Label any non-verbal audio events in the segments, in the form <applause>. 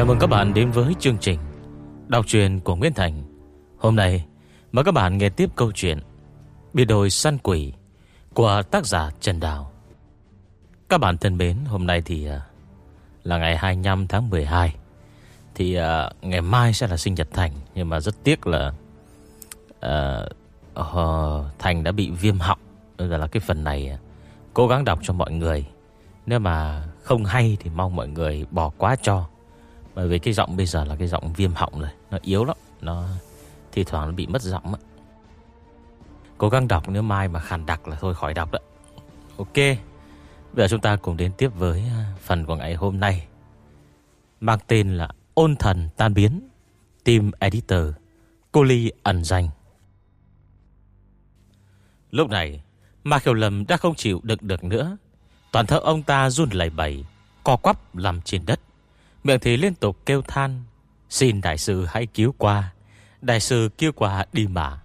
Chào mừng các bạn đến với chương trình Đọc truyền của Nguyễn Thành. Hôm nay mời các bạn nghe tiếp câu chuyện Biệt đồi săn quỷ Của tác giả Trần Đào. Các bạn thân mến Hôm nay thì à, là ngày 25 tháng 12 Thì à, ngày mai sẽ là sinh nhật Thành Nhưng mà rất tiếc là uh, uh, Thành đã bị viêm họng. Nên là cái phần này Cố gắng đọc cho mọi người. Nếu mà không hay thì mong mọi người bỏ qua cho bởi vì cái giọng bây giờ là cái giọng viêm họng rồi, Nó yếu lắm, Nó thi thoảng nó bị mất giọng á. Cố gắng đọc nếu mai mà khàn đặc là thôi khỏi đọc đó. Ok, Bây giờ chúng ta cùng đến tiếp với à, phần của ngày hôm nay. Mang tên là Ôn thần tan biến, Team Editor Cô Ly ẩn danh. Lúc này Ma Kiều Lâm đã không chịu đựng được nữa. Toàn thân ông ta run lẩy bẩy, Co quắp nằm trên đất. Miệng thì liên tục kêu than, Xin đại sư hãy cứu qua, Đại sư kêu qua đi mà.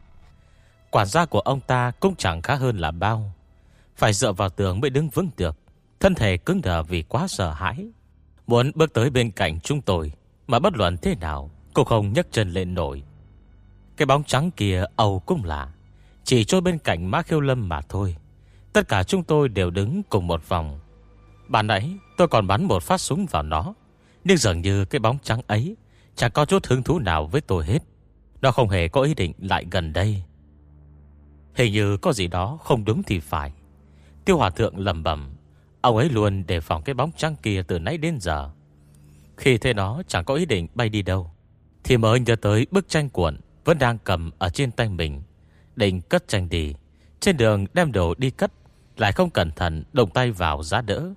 Quản gia của ông ta cũng chẳng khá hơn là bao. Phải dựa vào tường mới đứng vững được, Thân thể cứng đờ vì quá sợ hãi. Muốn bước tới bên cạnh chúng tôi, Mà bất luận thế nào Cô không nhấc chân lên nổi. Cái bóng trắng kia ầu cũng lạ, Chỉ trôi bên cạnh má khiêu lâm mà thôi. Tất cả chúng tôi đều đứng cùng một vòng. Bạn nãy tôi còn bắn một phát súng vào nó nhưng dường như cái bóng trắng ấy Chẳng có chút hứng thú nào với tôi hết. Nó không hề có ý định lại gần đây. Hình như có gì đó không đúng thì phải. Tiêu hòa thượng lầm bẩm, Ông ấy luôn đề phòng cái bóng trắng kia từ nãy đến giờ. Khi thấy nó chẳng có ý định bay đi đâu, Thì mới nhớ tới bức tranh cuộn Vẫn đang cầm ở trên tay mình, Định cất tranh đi. Trên đường đem đồ đi cất, Lại không cẩn thận động tay vào giá đỡ.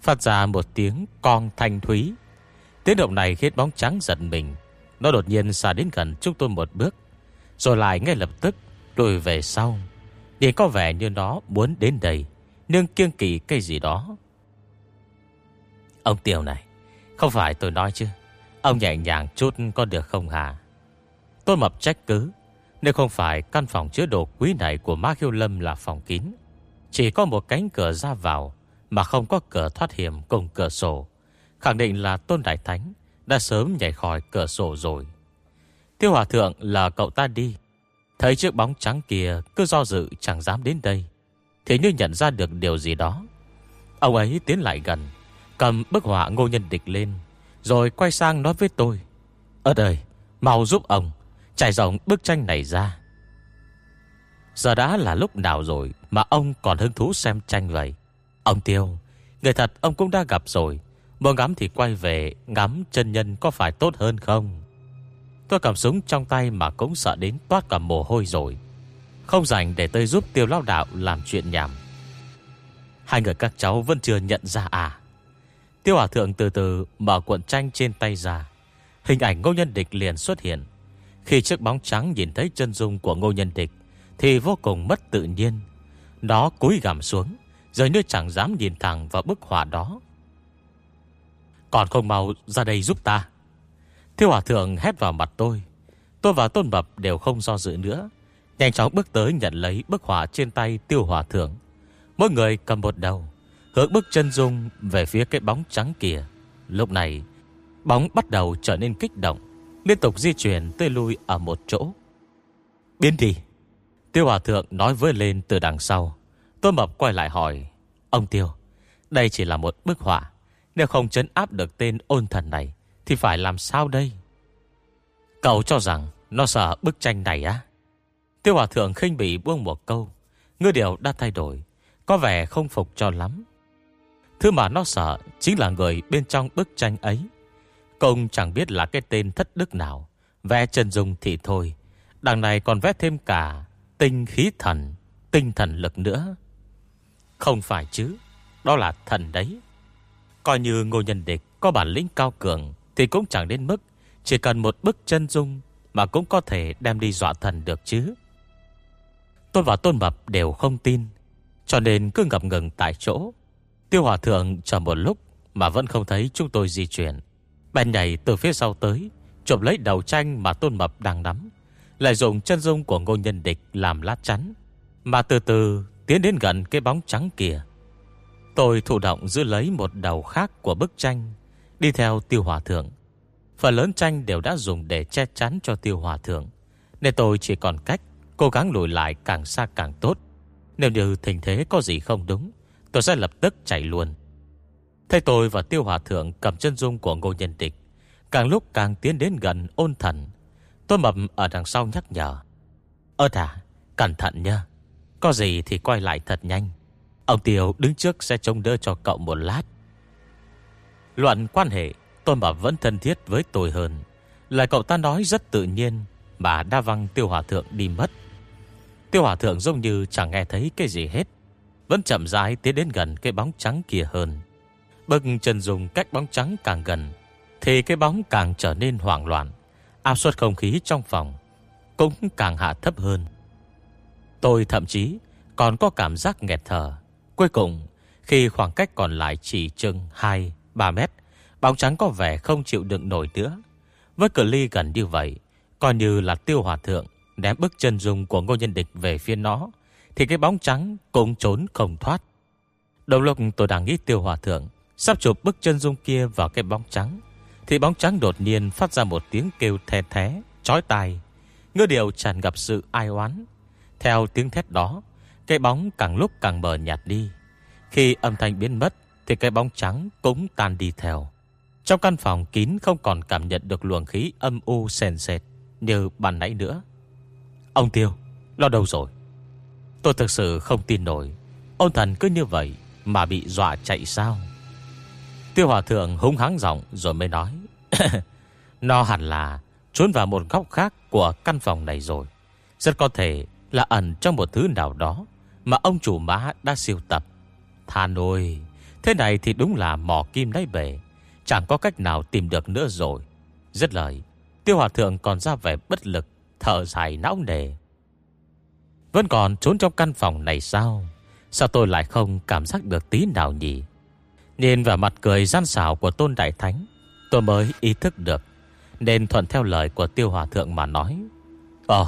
Phát ra một tiếng con thanh thúy. Tiếng động này khiến bóng trắng giận mình. Nó đột nhiên xa đến gần chúng tôi một bước, Rồi lại ngay lập tức Lùi về sau. Nhìn có vẻ như nó muốn đến đây, Nhưng kiêng kỳ cây gì đó. Ông Tiểu này, Không phải tôi nói chứ? Ông nhẹ nhàng chút có được không hả? Tôi mập trách cứ, Nếu không phải căn phòng chứa đồ quý này Của Má Khiêu Lâm là phòng kín, Chỉ có một cánh cửa ra vào Mà không có cửa thoát hiểm cùng cửa sổ. Khẳng định là Tôn Đại Thánh Đã sớm nhảy khỏi cửa sổ rồi. Tiêu Hòa Thượng là cậu ta đi. Thấy chiếc bóng trắng kia Cứ do dự chẳng dám đến đây Thế như nhận ra được điều gì đó. Ông ấy tiến lại gần, Cầm bức họa ngô nhân địch lên, Rồi quay sang nói với tôi Ơ đời Mau giúp ông Trải rộng bức tranh này ra. Giờ đã là lúc nào rồi Mà ông còn hứng thú xem tranh vậy? Ông Tiêu, Người thật ông cũng đã gặp rồi Muốn ngắm thì quay về, Ngắm chân nhân có phải tốt hơn không? Tôi cầm súng trong tay Mà cũng sợ đến toát cả mồ hôi rồi. Không dành để tôi giúp tiêu lao đạo Làm chuyện nhảm. Hai người các cháu vẫn chưa nhận ra à? Tiêu hòa thượng từ từ Mở cuộn tranh trên tay ra. Hình ảnh ngô nhân địch liền xuất hiện. Khi chiếc bóng trắng nhìn thấy chân dung của ngô nhân địch, Thì vô cùng mất tự nhiên. Nó cúi gằm xuống Rồi như chẳng dám nhìn thẳng vào bức họa đó còn không mau ra đây giúp ta. Thiêu hòa thượng hét vào mặt tôi. Tôi và Tôn Bập đều không do dự nữa. Nhanh chóng bước tới nhận lấy bức họa trên tay tiêu hòa thượng. Mỗi người cầm một đầu, Hướng bước chân dung về phía cái bóng trắng kia. Lúc này, Bóng bắt đầu trở nên kích động, Liên tục di chuyển tới lui ở một chỗ. Biến đi. Tiêu hòa thượng nói với lên từ đằng sau. Tôn Bập quay lại hỏi, Ông Tiêu, Đây chỉ là một bức họa nếu không chấn áp được tên ôn thần này, Thì phải làm sao đây? Cậu cho rằng Nó sợ bức tranh này á? Tiêu hòa thượng khinh bị buông một câu. Ngư điều đã thay đổi, Có vẻ không phục cho lắm. Thứ mà nó sợ Chính là người bên trong bức tranh ấy. Công chẳng biết là cái tên thất đức nào, Vẽ chân dung thì thôi. Đằng này còn vẽ thêm cả Tinh khí thần, Tinh thần lực nữa. Không phải chứ, Đó là thần đấy. Coi như ngô nhân địch, có bản lĩnh cao cường Thì cũng chẳng đến mức Chỉ cần một bức chân dung Mà cũng có thể đem đi dọa thần được chứ. Tôn và Tôn Mập đều không tin, Cho nên cứ ngập ngừng tại chỗ. Tiêu Hòa Thượng chờ một lúc Mà vẫn không thấy chúng tôi di chuyển. Bèn nhảy từ phía sau tới, Chụp lấy đầu tranh mà Tôn Mập đang nắm, Lại dùng chân dung của ngô nhân địch Làm lát chắn, Mà từ từ tiến đến gần cái bóng trắng kia. Tôi thụ động giữ lấy một đầu khác của bức tranh, Đi theo tiêu hòa thượng. Phần lớn tranh đều đã dùng để che chắn cho tiêu hòa thượng, Nên tôi chỉ còn cách Cố gắng lùi lại càng xa càng tốt. Nếu như tình thế có gì không đúng, Tôi sẽ lập tức chạy luôn. Thấy tôi và tiêu hòa thượng cầm chân dung của ngô nhân địch, Càng lúc càng tiến đến gần ôn thần, Tôi mập ở đằng sau nhắc nhở. Ơ thả Cẩn thận nha Có gì thì quay lại thật nhanh. Ông Tiêu đứng trước sẽ trông đỡ cho cậu một lát. Luận quan hệ Tôn Bảo vẫn thân thiết với tôi hơn. Lời cậu ta nói rất tự nhiên Mà đa văng tiêu hòa thượng đi mất. Tiêu hòa thượng giống như chẳng nghe thấy cái gì hết, Vẫn chậm rãi tiến đến gần cái bóng trắng kia hơn. Bực chân dùng cách bóng trắng càng gần, Thì cái bóng càng trở nên hoảng loạn, Áp suất không khí trong phòng Cũng càng hạ thấp hơn. Tôi thậm chí còn có cảm giác nghẹt thở. Cuối cùng, Khi khoảng cách còn lại chỉ chừng 2-3 mét, Bóng trắng có vẻ không chịu đựng nổi nữa. Với cự ly gần như vậy, Coi như là tiêu hòa thượng Ném bức chân dung của ngô nhân địch về phía nó, Thì cái bóng trắng cũng trốn không thoát. Đầu lúc tôi đang nghĩ tiêu hòa thượng Sắp chụp bức chân dung kia vào cái bóng trắng, Thì bóng trắng đột nhiên phát ra một tiếng kêu thè thé, Chói tai. Ngư điều tràn gặp sự ai oán. Theo tiếng thét đó cái bóng càng lúc càng mờ nhạt đi Khi âm thanh biến mất Thì cái bóng trắng cũng tan đi theo trong căn phòng kín không còn cảm nhận được luồng khí âm u sền sệt như bàn nãy nữa. Ông Tiêu, lo đâu rồi? Tôi thực sự không tin nổi. ông thần cứ như vậy mà bị dọa chạy sao? Tiêu Hòa Thượng hung hắng giọng rồi mới nói. <laughs> Nó hẳn là trốn vào một góc khác của căn phòng này rồi. Rất có thể là ẩn trong một thứ nào đó mà ông chủ má đã siêu tập. Than ôi, thế này thì đúng là mỏ kim đáy bể. Chẳng có cách nào tìm được nữa rồi. Rất lời Tiêu hòa thượng còn ra vẻ bất lực Thở dài não nề. Vẫn còn trốn trong căn phòng này sao? Sao tôi lại không cảm giác được tí nào nhỉ? Nhìn vào mặt cười gian xảo của Tôn Đại Thánh Tôi mới ý thức được Nên thuận theo lời của tiêu hòa thượng mà nói. Ờ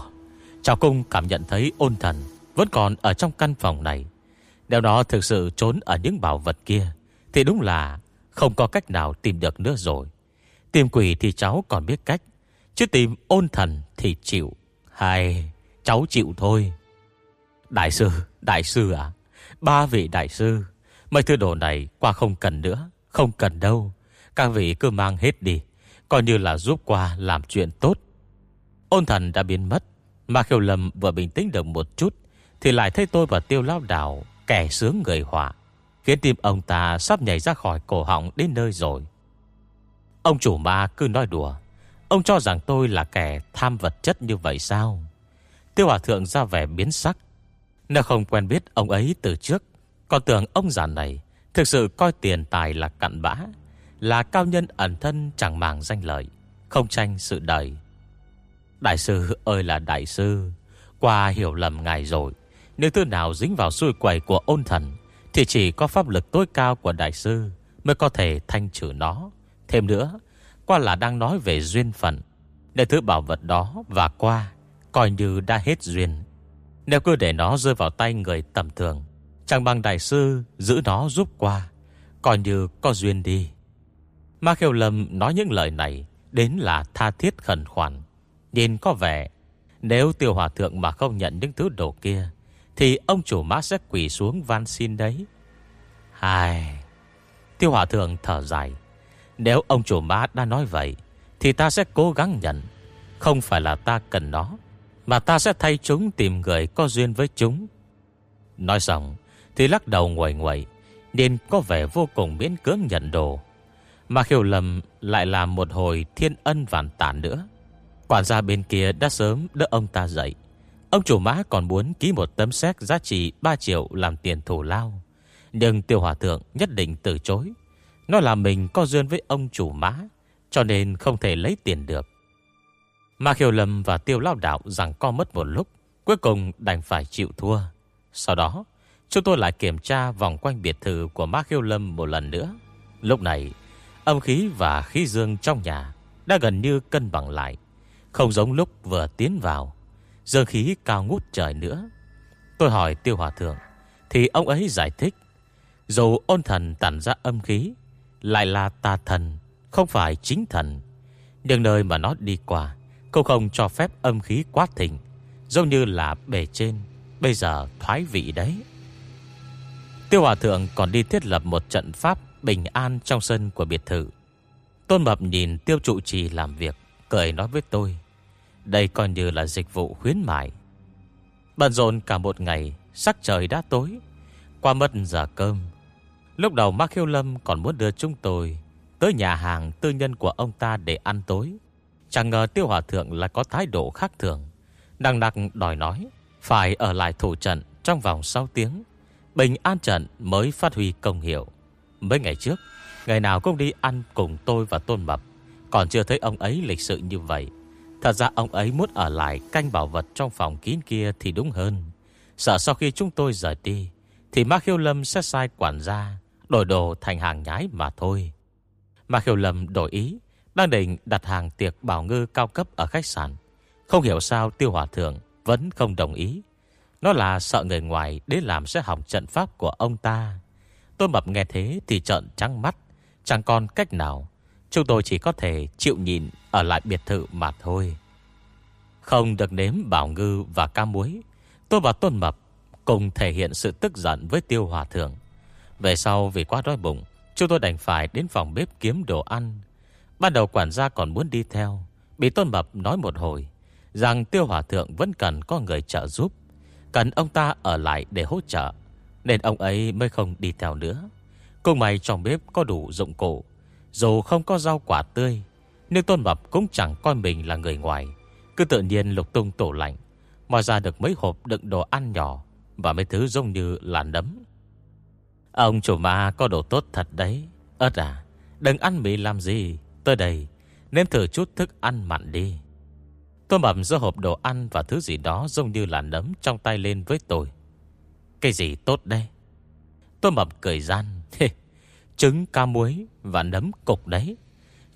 Cháu cung cảm nhận thấy ôn thần. Vẫn còn ở trong căn phòng này. Nếu nó thực sự trốn ở những bảo vật kia, Thì đúng là không có cách nào tìm được nữa rồi. Tìm quỷ thì cháu còn biết cách, Chứ tìm ôn thần thì chịu. Hay, cháu chịu thôi. Đại sư Đại sư à Ba vị đại sư, Mấy thứ đồ này qua không cần nữa, Không cần đâu. Các vị cứ mang hết đi, Coi như là giúp qua làm chuyện tốt. Ôn thần đã biến mất Mà khiêu lầm vừa bình tĩnh được một chút thì lại thấy tôi và tiêu lao đảo Kẻ sướng người họa Khiến tim ông ta sắp nhảy ra khỏi cổ họng đến nơi rồi. Ông chủ ma cứ nói đùa. Ông cho rằng tôi là kẻ tham vật chất như vậy sao? Tiêu hòa thượng ra vẻ biến sắc. Nếu không quen biết ông ấy từ trước, Còn tưởng ông già này Thực sự coi tiền tài là cặn bã, Là cao nhân ẩn thân chẳng màng danh lợi, Không tranh sự đời. Đại sư ơi là đại sư, Qua hiểu lầm ngài rồi. Nếu thứ nào dính vào xui quẩy của ôn thần, thì chỉ có pháp lực tối cao của đại sư Mới có thể thanh trừ nó. Thêm nữa, Qua là đang nói về duyên phận, Để thứ bảo vật đó và qua Coi như đã hết duyên. Nếu cứ để nó rơi vào tay người tầm thường, Chẳng bằng đại sư Giữ nó giúp qua, Coi như có duyên đi. Ma Khiêu Lâm nói những lời này Đến là tha thiết khẩn khoản. Nhìn có vẻ, Nếu tiêu hòa thượng mà không nhận những thứ đồ kia thì ông chủ má sẽ quỷ xuống van xin đấy. Hai Tiêu hòa thượng thở dài. Nếu ông chủ má đã nói vậy, Thì ta sẽ cố gắng nhận. Không phải là ta cần nó, Mà ta sẽ thay chúng tìm người có duyên với chúng. Nói xong, Thì lắc đầu nguội nguội, Nên có vẻ vô cùng miễn cưỡng nhận đồ. Mà khiêu lầm lại làm một hồi thiên ân vạn tản nữa. Quản gia bên kia đã sớm đỡ ông ta dậy. Ông chủ mã còn muốn ký một tấm séc giá trị 3 triệu làm tiền thù lao. Nhưng tiêu hòa thượng nhất định từ chối. Nó là mình có duyên với ông chủ mã, cho nên không thể lấy tiền được. Mà khiêu lâm và tiêu lao đạo rằng co mất một lúc, cuối cùng đành phải chịu thua. Sau đó, chúng tôi lại kiểm tra vòng quanh biệt thự của Ma Khiêu Lâm một lần nữa. Lúc này, âm khí và khí dương trong nhà đã gần như cân bằng lại, không giống lúc vừa tiến vào. Dương khí cao ngút trời nữa. Tôi hỏi tiêu hòa thượng, Thì ông ấy giải thích Dù ôn thần tản ra âm khí, Lại là tà thần, Không phải chính thần. Nhưng nơi mà nó đi qua Cũng không cho phép âm khí quá thịnh, Giống như là bề trên, Bây giờ thoái vị đấy. Tiêu Hòa Thượng còn đi thiết lập một trận pháp Bình an trong sân của biệt thự. Tôn Mập nhìn tiêu trụ trì làm việc, Cười nói với tôi đây coi như là dịch vụ khuyến mại. Bận rộn cả một ngày, Sắc trời đã tối. Qua mất giờ cơm, Lúc đầu Mark Hiếu Lâm còn muốn đưa chúng tôi Tới nhà hàng tư nhân của ông ta để ăn tối. Chẳng ngờ tiêu hòa thượng là có thái độ khác thường. Đằng nặc đòi nói, Phải ở lại thủ trận trong vòng 6 tiếng. Bình an trận mới phát huy công hiệu. Mấy ngày trước, Ngày nào cũng đi ăn cùng tôi và Tôn Mập. Còn chưa thấy ông ấy lịch sự như vậy Thật ra ông ấy muốn ở lại Canh bảo vật trong phòng kín kia thì đúng hơn. Sợ sau khi chúng tôi rời đi, Thì Mạc Khiêu Lâm sẽ sai quản gia, Đổi đồ thành hàng nhái mà thôi. Mạc Khiêu Lâm đổi ý, Đang định đặt hàng tiệc bảo ngư cao cấp ở khách sạn. Không hiểu sao tiêu hòa thượng Vẫn không đồng ý. Nó là sợ người ngoài đến làm sẽ hỏng trận pháp của ông ta. Tôn Mập nghe thế thì trợn trắng mắt, Chẳng còn cách nào. Chúng tôi chỉ có thể chịu nhìn ở lại biệt thự mà thôi. Không được nếm bảo ngư và ca muối, Tôi và Tôn Mập Cùng thể hiện sự tức giận với tiêu hòa thượng. Về sau vì quá đói bụng, Chúng tôi đành phải đến phòng bếp kiếm đồ ăn. Ban đầu quản gia còn muốn đi theo, Bị Tôn Mập nói một hồi, Rằng tiêu hòa thượng vẫn cần có người trợ giúp, Cần ông ta ở lại để hỗ trợ, Nên ông ấy mới không đi theo nữa. Cùng mày trong bếp có đủ dụng cụ, Dù không có rau quả tươi nhưng Tôn Mập cũng chẳng coi mình là người ngoài. Cứ tự nhiên lục tung tủ lạnh Moi ra được mấy hộp đựng đồ ăn nhỏ Và mấy thứ giống như là nấm. Ông chủ ma có đồ tốt thật đấy. Ơt à Đừng ăn mì làm gì. Tới đây Nếm thử chút thức ăn mặn đi. Tôi mầm giữa hộp đồ ăn Và thứ gì đó giống như là nấm trong tay lên với tôi. Cái gì tốt đây Tôi mập cười gian. <laughs> Trứng ca muối và nấm cục đấy.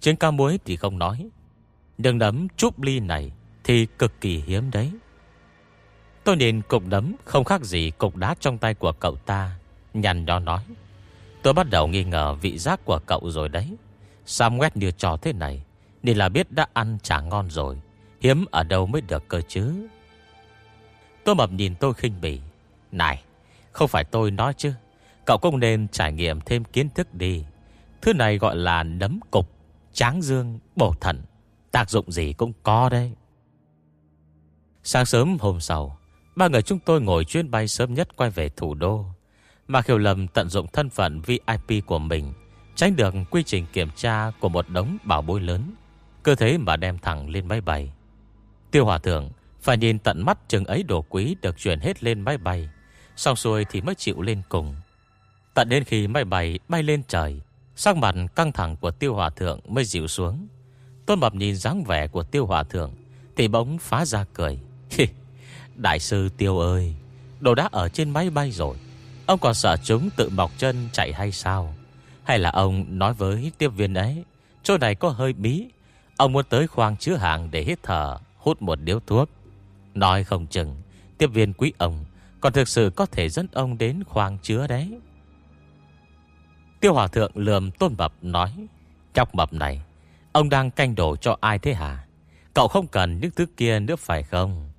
Trứng ca muối thì không nói. Đường nấm chúp ly này Thì cực kỳ hiếm đấy. Tôi nhìn cục nấm Không khác gì cục đá trong tay của cậu ta. Nhằn đó nói, Tôi bắt đầu nghi ngờ vị giác của cậu rồi đấy. Sao ngoét như trò thế này? Nên là biết đã ăn chả ngon rồi. Hiếm ở đâu mới được cơ chứ? Tôi mập nhìn tôi khinh bỉ. Này, Không phải tôi nói chứ. Cậu cũng nên trải nghiệm thêm kiến thức đi. Thứ này gọi là nấm cục. Tráng dương, bổ thận Tác dụng gì cũng có đấy. Sáng sớm hôm sau Ba người chúng tôi ngồi chuyến bay sớm nhất quay về thủ đô. Mà Khiều Lâm tận dụng thân phận VIP của mình Tránh được quy trình kiểm tra Của một đống bảo bối lớn. Cơ thế mà đem thẳng lên máy bay. Tiêu Hòa Thượng Phải nhìn tận mắt chừng ấy đồ quý Được chuyển hết lên máy bay Xong xuôi thì mới chịu lên cùng. Tận đến khi máy bay bay lên trời Sắc mặt căng thẳng của tiêu hòa thượng mới dịu xuống. Tôn Mập nhìn dáng vẻ của tiêu hòa thượng, Thì bỗng phá ra cười. <laughs> Đại sư tiêu ơi, Đồ đã ở trên máy bay rồi. Ông còn sợ chúng tự mọc chân chạy hay sao? Hay là ông nói với tiếp viên ấy, Chỗ này có hơi bí, Ông muốn tới khoang chứa hàng để hít thở, Hút một điếu thuốc. Nói không chừng, Tiếp viên quý ông Còn thực sự có thể dẫn ông đến khoang chứa đấy. Tiêu Hòa Thượng lườm Tôn Mập nói, Chọc mập này, Ông đang canh đồ cho ai thế hả? Cậu không cần những thứ kia nữa phải không?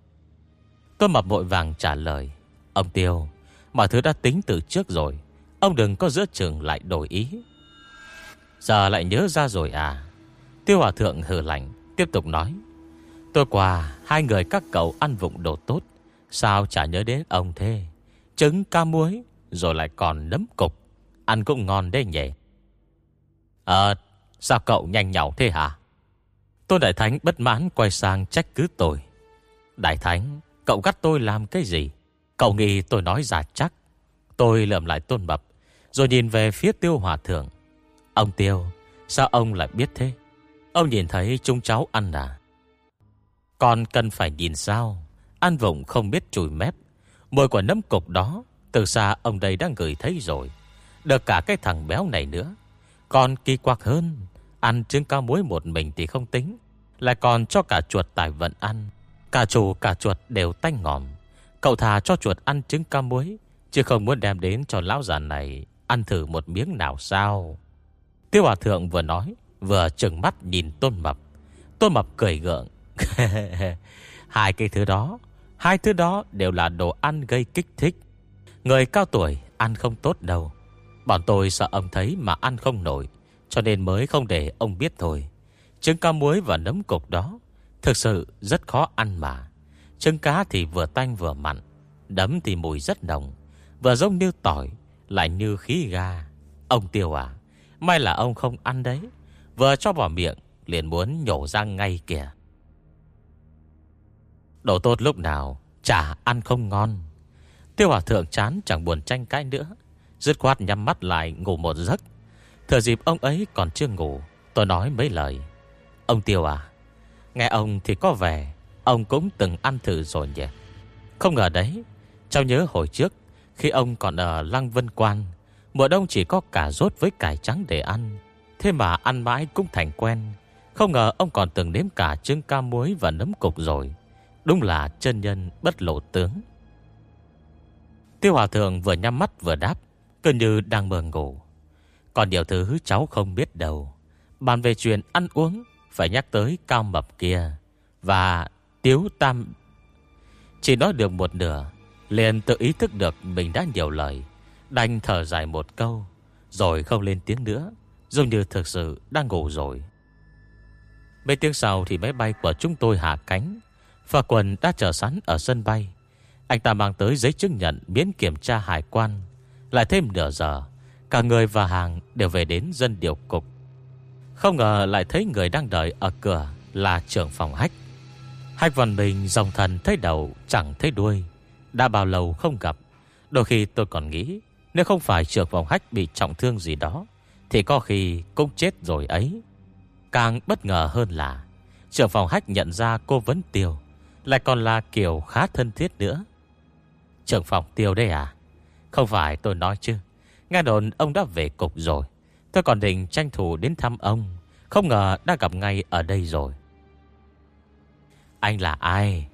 Tôn Mập vội vàng trả lời, Ông Tiêu Mọi thứ đã tính từ trước rồi, Ông đừng có giữa chừng lại đổi ý. Giờ lại nhớ ra rồi à? Tiêu Hòa Thượng hử lạnh, Tiếp tục nói, Tôi qua hai người các cậu ăn vụng đồ tốt, Sao chả nhớ đến ông thế? Trứng ca muối, Rồi lại còn nấm cục. Ăn cũng ngon đấy nhỉ? Ờ Sao cậu nhanh nhỏ thế hả? Tôn Đại Thánh bất mãn quay sang trách cứ tôi. Đại Thánh, Cậu gắt tôi làm cái gì? Cậu nghĩ tôi nói giả chắc. Tôi lượm lại tôn mập Rồi nhìn về phía tiêu hòa thượng. Ông tiêu, Sao ông lại biết thế? Ông nhìn thấy chúng cháu ăn à? Còn cần phải nhìn sao? Ăn vụng không biết chùi mép. Mùi của nấm cục đó, Từ xa ông đây đang gửi thấy rồi được cả cái thằng béo này nữa. Còn kỳ quặc hơn, Ăn trứng cá muối một mình thì không tính, Lại còn cho cả chuột tài vận ăn. Cả chủ, cả chuột đều tanh ngòm. Cậu thà cho chuột ăn trứng cá muối, Chứ không muốn đem đến cho lão già này Ăn thử một miếng nào sao? Tiêu Hòa Thượng vừa nói, Vừa trừng mắt nhìn tôn mập. Tôn Mập cười gượng. <laughs> Hai cái thứ đó, Hai thứ đó đều là đồ ăn gây kích thích. Người cao tuổi ăn không tốt đâu Bọn tôi sợ ông thấy mà ăn không nổi, Cho nên mới không để ông biết thôi. Trứng cá muối và nấm cục đó, Thực sự rất khó ăn mà. Trứng cá thì vừa tanh vừa mặn, Đấm thì mùi rất nồng, Vừa giống như tỏi, Lại như khí ga. Ông tiêu à May là ông không ăn đấy, Vừa cho vào miệng Liền muốn nhổ ra ngay kìa. Đồ tốt lúc nào Chả ăn không ngon. Tiêu hòa thượng chán chẳng buồn tranh cãi nữa Dứt khoát nhắm mắt lại ngủ một giấc. Thừa dịp ông ấy còn chưa ngủ, Tôi nói mấy lời. Ông Tiêu à Nghe ông thì có vẻ Ông cũng từng ăn thử rồi nhỉ? Không ngờ đấy, Cháu nhớ hồi trước, Khi ông còn ở Lăng Vân Quan, Mùa đông chỉ có cả rốt với cải trắng để ăn. Thế mà ăn mãi cũng thành quen. Không ngờ ông còn từng nếm cả trứng ca muối và nấm cục rồi. Đúng là chân nhân bất lộ tướng. Tiêu Hòa Thượng vừa nhắm mắt vừa đáp. Cứ như đang mờ ngủ. Còn điều thứ cháu không biết đâu. Bàn về chuyện ăn uống, Phải nhắc tới cao mập kia Và tiếu tam. Chỉ nói được một nửa, Liền tự ý thức được mình đã nhiều lời, Đành thở dài một câu, Rồi không lên tiếng nữa Giống như thực sự đang ngủ rồi. Mấy tiếng sau thì máy bay của chúng tôi hạ cánh. Và quần đã chờ sẵn ở sân bay. Anh ta mang tới giấy chứng nhận miễn kiểm tra hải quan. Lại thêm nửa giờ, Cả người và hàng đều về đến dân điều cục. Không ngờ lại thấy người đang đợi ở cửa Là trưởng phòng hách. Hách văn mình dòng thần thấy đầu chẳng thấy đuôi, Đã bao lâu không gặp. Đôi khi tôi còn nghĩ, Nếu không phải trưởng phòng hách bị trọng thương gì đó, Thì có khi cũng chết rồi ấy. Càng bất ngờ hơn là, Trưởng phòng hách nhận ra cô Vấn Tiêu Lại còn là kiểu khá thân thiết nữa. Trưởng phòng Tiêu đây à? Không phải tôi nói chứ. Nghe đồn ông đã về cục rồi. Tôi còn định tranh thủ đến thăm ông. Không ngờ đã gặp ngay ở đây rồi. Anh là ai?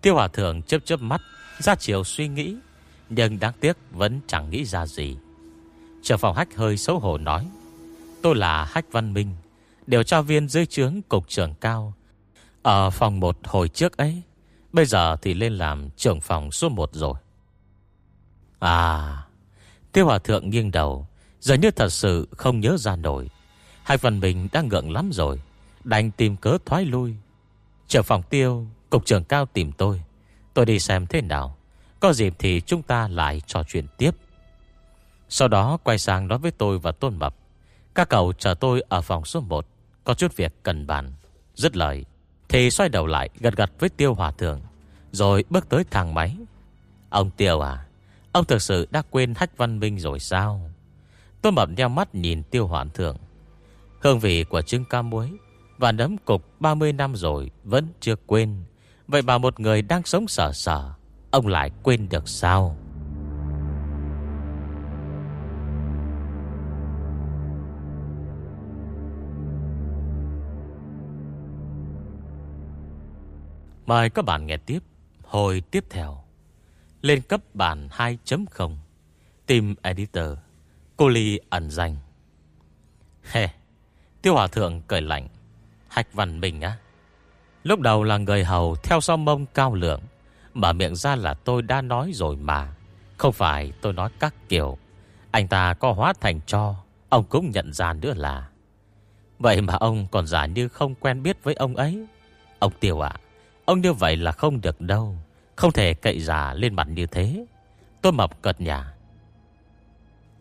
Tiêu Hòa Thượng chớp chớp mắt, Ra chiều suy nghĩ, Nhưng đáng tiếc vẫn chẳng nghĩ ra gì. Trở phòng hách hơi xấu hổ nói, Tôi là Hách Văn Minh, Điều tra viên dưới trướng cục trưởng cao. Ở phòng 1 hồi trước ấy, Bây giờ thì lên làm trưởng phòng số 1 rồi. À Tiêu Hòa Thượng nghiêng đầu, Giờ như thật sự không nhớ ra nổi. Hai phần mình đang ngượng lắm rồi, Đành tìm cớ thoái lui. Trưởng phòng tiêu, Cục trưởng cao tìm tôi. Tôi đi xem thế nào, Có dịp thì chúng ta lại trò chuyện tiếp. Sau đó quay sang nói với tôi và Tôn Mập, Các cậu chờ tôi ở phòng số 1 Có chút việc cần bàn. Dứt lời, Thì xoay đầu lại gật gật với Tiêu Hòa Thượng, Rồi bước tới thang máy. Ông Tiêu à Ông thực sự đã quên Hách Văn Minh rồi sao? Tôi mập nheo mắt nhìn Tiêu hoạn Thượng. Hương vị của trứng ca muối Và nấm cục 30 năm rồi Vẫn chưa quên. Vậy mà một người đang sống sở sở Ông lại quên được sao? Mời các bạn nghe tiếp, Hồi tiếp theo. Lên cấp bản 2.0 Team Editor, Cô Ly ẩn danh. Hè, Tiêu Hòa Thượng cười lạnh. Hạch Văn mình á. Lúc đầu là người hầu theo sau mông cao lượng. Mở miệng ra là tôi đã nói rồi mà. Không phải tôi nói các kiểu. Anh ta có hóa thành cho, Ông cũng nhận ra nữa là. Vậy mà ông còn giả như không quen biết với ông ấy. Ông Tiêu ạ, Ông như vậy là không được đâu. Không thể cậy già lên mặt như thế. Tôi mập cợt nhà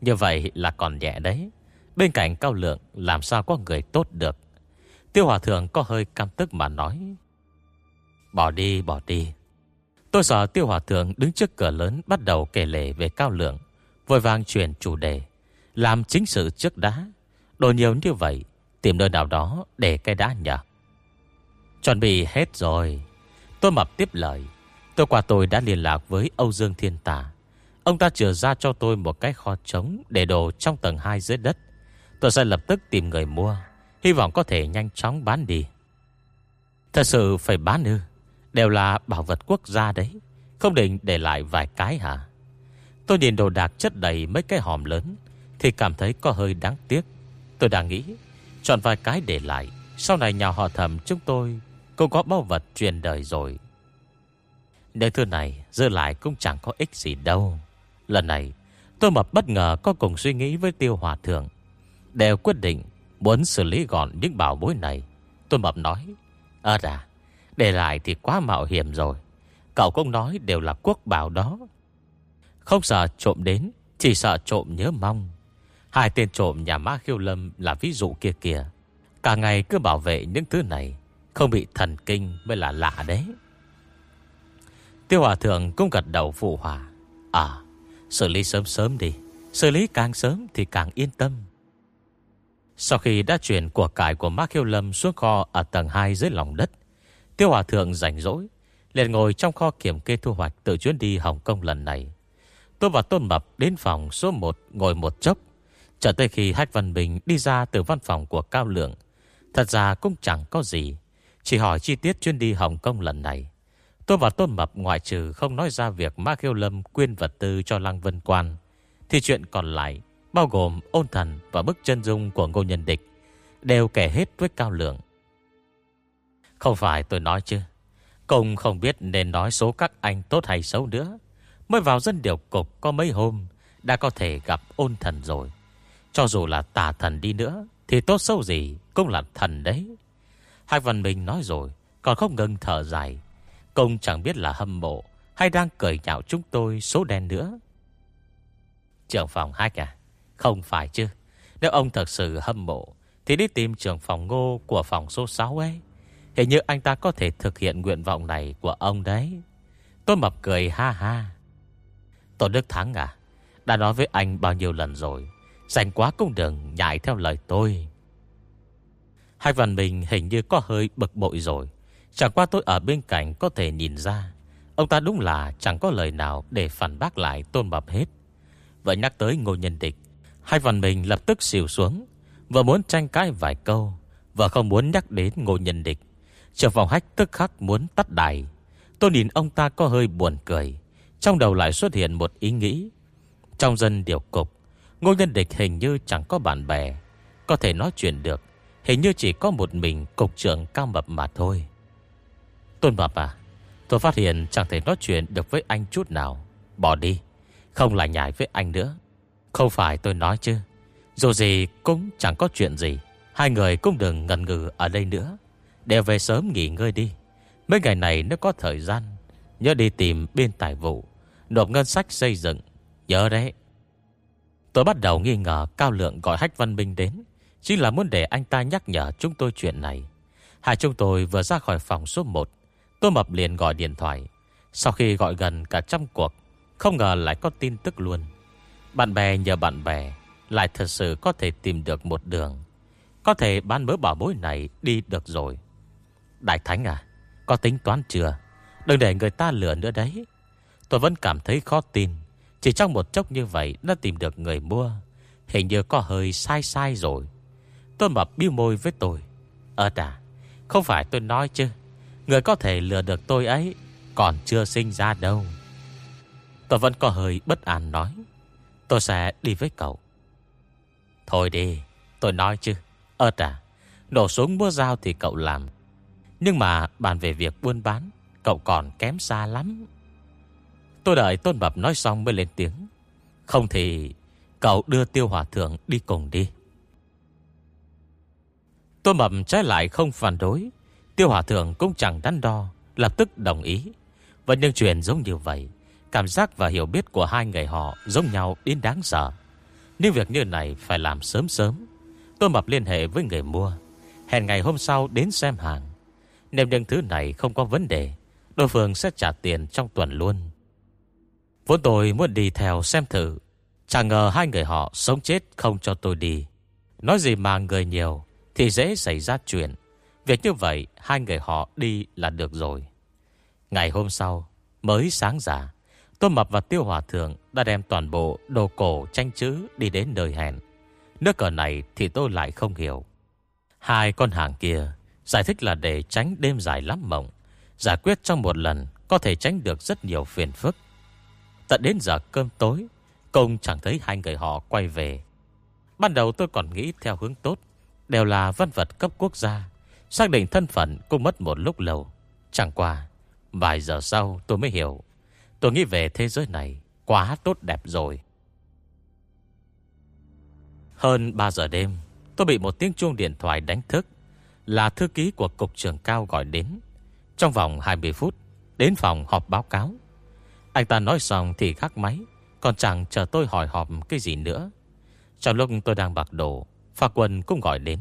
Như vậy là còn nhẹ đấy. Bên cạnh cao lượng Làm sao có người tốt được. Tiêu Hòa Thượng có hơi cam tức mà nói. Bỏ đi bỏ đi. Tôi sợ Tiêu Hòa Thượng đứng trước cửa lớn Bắt đầu kể lể về cao lượng, Vội vàng chuyển chủ đề, Làm chính sự trước đá Đồ nhiều như vậy, Tìm nơi nào đó để cái đá nhờ Chuẩn bị hết rồi. Tôi mập tiếp lời. Tôi qua tôi đã liên lạc với Âu Dương Thiên Tà. Ông ta chừa ra cho tôi một cái kho trống Để đồ trong tầng 2 dưới đất. Tôi sẽ lập tức tìm người mua. Hy vọng có thể nhanh chóng bán đi. Thật sự phải bán ư? Đều là bảo vật quốc gia đấy. Không định để lại vài cái hả? Tôi nhìn đồ đạc chất đầy mấy cái hòm lớn, Thì cảm thấy có hơi đáng tiếc. Tôi đang nghĩ, Chọn vài cái để lại. Sau này nhà họ thẩm chúng tôi Cũng có bao vật truyền đời rồi. Nếu thứ này giữ lại cũng chẳng có ích gì đâu. Lần này, tôi mập bất ngờ Có cùng suy nghĩ với tiêu hòa thượng. Đều quyết định Muốn xử lý gọn những bảo bối này. Tôi mập nói ờ Ơ à để lại thì quá mạo hiểm rồi. Cậu cũng nói đều là quốc bảo đó. Không sợ trộm đến, Chỉ sợ trộm nhớ mong. Hai tên trộm nhà ma khiêu lâm Là ví dụ kia kìa. Cả ngày cứ bảo vệ những thứ này, Không bị thần kinh mới là lạ đấy. Tiêu Hòa Thượng cũng gật đầu phụ hòa À Xử lý sớm sớm đi Xử lý càng sớm thì càng yên tâm Sau khi đã chuyển của cải của Mark Hiêu Lâm xuống kho ở tầng 2 dưới lòng đất, Tiêu Hòa Thượng rảnh rỗi, liền ngồi trong kho kiểm kê thu hoạch từ chuyến đi Hồng Kông lần này. Tôi và Tôn Mập đến phòng số 1 ngồi một chốc. chờ tới khi Hách Văn Bình đi ra từ văn phòng của Cao Lượng. Thật ra cũng chẳng có gì. Chỉ hỏi chi tiết chuyến đi Hồng Kông lần này. Tôi và Tôn Mập ngoại trừ không nói ra việc Ma Khiêu Lâm quyên vật tư cho Lăng Vân Quan. Thì chuyện còn lại, bao gồm ôn thần và bức chân dung của ngô nhân địch, đều kể hết với Cao Lượng. Không phải tôi nói chứ. Công không biết nên nói số các anh tốt hay xấu nữa. Mới vào dân điều cục có mấy hôm, đã có thể gặp ôn thần rồi. Cho dù là tà thần đi nữa, thì tốt xấu gì cũng là thần đấy. Hai Văn Minh nói rồi, còn không ngừng thở dài. Công chẳng biết là hâm mộ hay đang cười nhạo chúng tôi số đen nữa. Trưởng phòng hai à không phải chứ. Nếu ông thật sự hâm mộ, thì đi tìm trưởng phòng ngô của phòng số 6 ấy. Hình như anh ta có thể thực hiện nguyện vọng này của ông đấy. Tôi mập cười ha ha. Tổ Đức Thắng à, đã nói với anh bao nhiêu lần rồi. Dành quá cũng đừng nhại theo lời tôi. Hai văn mình hình như có hơi bực bội rồi. Chẳng qua tôi ở bên cạnh có thể nhìn ra. Ông ta đúng là chẳng có lời nào để phản bác lại tôn mập hết. Vậy nhắc tới ngô nhân địch. Hai phần mình lập tức xỉu xuống. Và muốn tranh cãi vài câu. Và không muốn nhắc đến ngô nhân địch. Trường phòng hách tức khắc muốn tắt đài Tôi nhìn ông ta có hơi buồn cười, Trong đầu lại xuất hiện một ý nghĩ Trong dân điều cục, Ngô nhân địch hình như chẳng có bạn bè Có thể nói chuyện được, Hình như chỉ có một mình cục trưởng cao mập mà thôi Tôn mập à Tôi phát hiện chẳng thể nói chuyện được với anh chút nào. Bỏ đi, Không lại nhảy với anh nữa. Không phải tôi nói chứ, Dù gì cũng chẳng có chuyện gì. Hai người cũng đừng ngần ngừ ở đây nữa. Đều về sớm nghỉ ngơi đi. Mấy ngày này nếu có thời gian, Nhớ đi tìm bên tài vụ, Nộp ngân sách xây dựng. Nhớ đấy. Tôi bắt đầu nghi ngờ Cao Lượng gọi Hách Văn Minh đến. Chính là muốn để anh ta nhắc nhở chúng tôi chuyện này. Hai chúng tôi vừa ra khỏi phòng số 1 Tôi mập liền gọi điện thoại. Sau khi gọi gần cả trăm cuộc, Không ngờ lại có tin tức luôn. Bạn bè nhờ bạn bè Lại thật sự có thể tìm được một đường. Có thể bán mớ bảo bối này đi được rồi. Đại Thánh à Có tính toán chưa? Đừng để người ta lừa nữa đấy. Tôi vẫn cảm thấy khó tin. Chỉ trong một chốc như vậy Đã tìm được người mua. Hình như có hơi sai sai rồi. Tôi mập biêu môi với tôi. Ờ à Không phải tôi nói chứ. Người có thể lừa được tôi ấy, Còn chưa sinh ra đâu. Tôi vẫn có hơi bất an nói, Tôi sẽ đi với cậu. Thôi đi, Tôi nói chứ. Ơt à Nổ súng mua dao thì cậu làm. Nhưng mà bàn về việc buôn bán, Cậu còn kém xa lắm. Tôi đợi Tôn Bập nói xong mới lên tiếng, Không thì Cậu đưa Tiêu Hòa Thượng đi cùng đi. Tôn Bập trái lại không phản đối Tiêu Hòa Thượng cũng chẳng đắn đo, Lập tức đồng ý. Và những chuyện giống như vậy, Cảm giác và hiểu biết của hai người họ Giống nhau đến đáng sợ. Nhưng việc như này phải làm sớm sớm. Tôn mập liên hệ với người mua, Hẹn ngày hôm sau đến xem hàng. Nếu những thứ này không có vấn đề, Đối phương sẽ trả tiền trong tuần luôn. Vốn tôi muốn đi theo xem thử Chẳng ngờ hai người họ sống chết không cho tôi đi. Nói gì mà người nhiều Thì dễ xảy ra chuyện. Việc như vậy, hai người họ đi là được rồi. Ngày hôm sau, Mới sáng giả Tôi Mập và Tiêu Hòa Thượng Đã đem toàn bộ đồ cổ tranh chữ Đi đến nơi hẹn. Nước cờ này thì tôi lại không hiểu. Hai con hàng kia Giải thích là để tránh đêm dài lắm mộng, Giải quyết trong một lần Có thể tránh được rất nhiều phiền phức. Tận đến giờ cơm tối Công chẳng thấy hai người họ quay về. Ban đầu tôi còn nghĩ theo hướng tốt, Đều là văn vật cấp quốc gia Xác định thân phận cũng mất một lúc lâu. Chẳng qua, Vài giờ sau tôi mới hiểu. Tôi nghĩ về thế giới này Quá tốt đẹp rồi. Hơn 3 giờ đêm, Tôi bị một tiếng chuông điện thoại đánh thức Là thư ký của cục trưởng cao gọi đến. Trong vòng 20 phút, Đến phòng họp báo cáo. Anh ta nói xong thì khắc máy, Còn chẳng chờ tôi hỏi họp cái gì nữa. Trong lúc tôi đang bạc đồ Phà quân cũng gọi đến,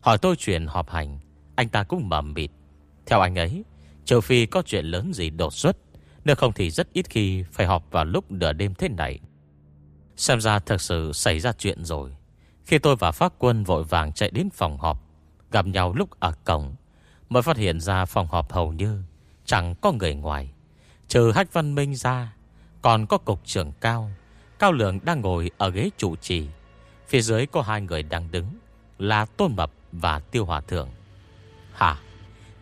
Hỏi tôi chuyện họp hành. Anh ta cũng mầm mịt. Theo anh ấy Châu Phi có chuyện lớn gì đột xuất, Nếu không thì rất ít khi phải họp vào lúc nửa đêm thế này. Xem ra thật sự xảy ra chuyện rồi. Khi tôi và phát quân vội vàng chạy đến phòng họp, Gặp nhau lúc ở cổng, Mới phát hiện ra phòng họp hầu như Chẳng có người ngoài. Trừ Hách Văn Minh ra, Còn có cục trưởng cao Cao Lượng đang ngồi ở ghế chủ trì. Phía dưới có hai người đang đứng, Là Tôn Mập và Tiêu Hòa Thượng. Hả?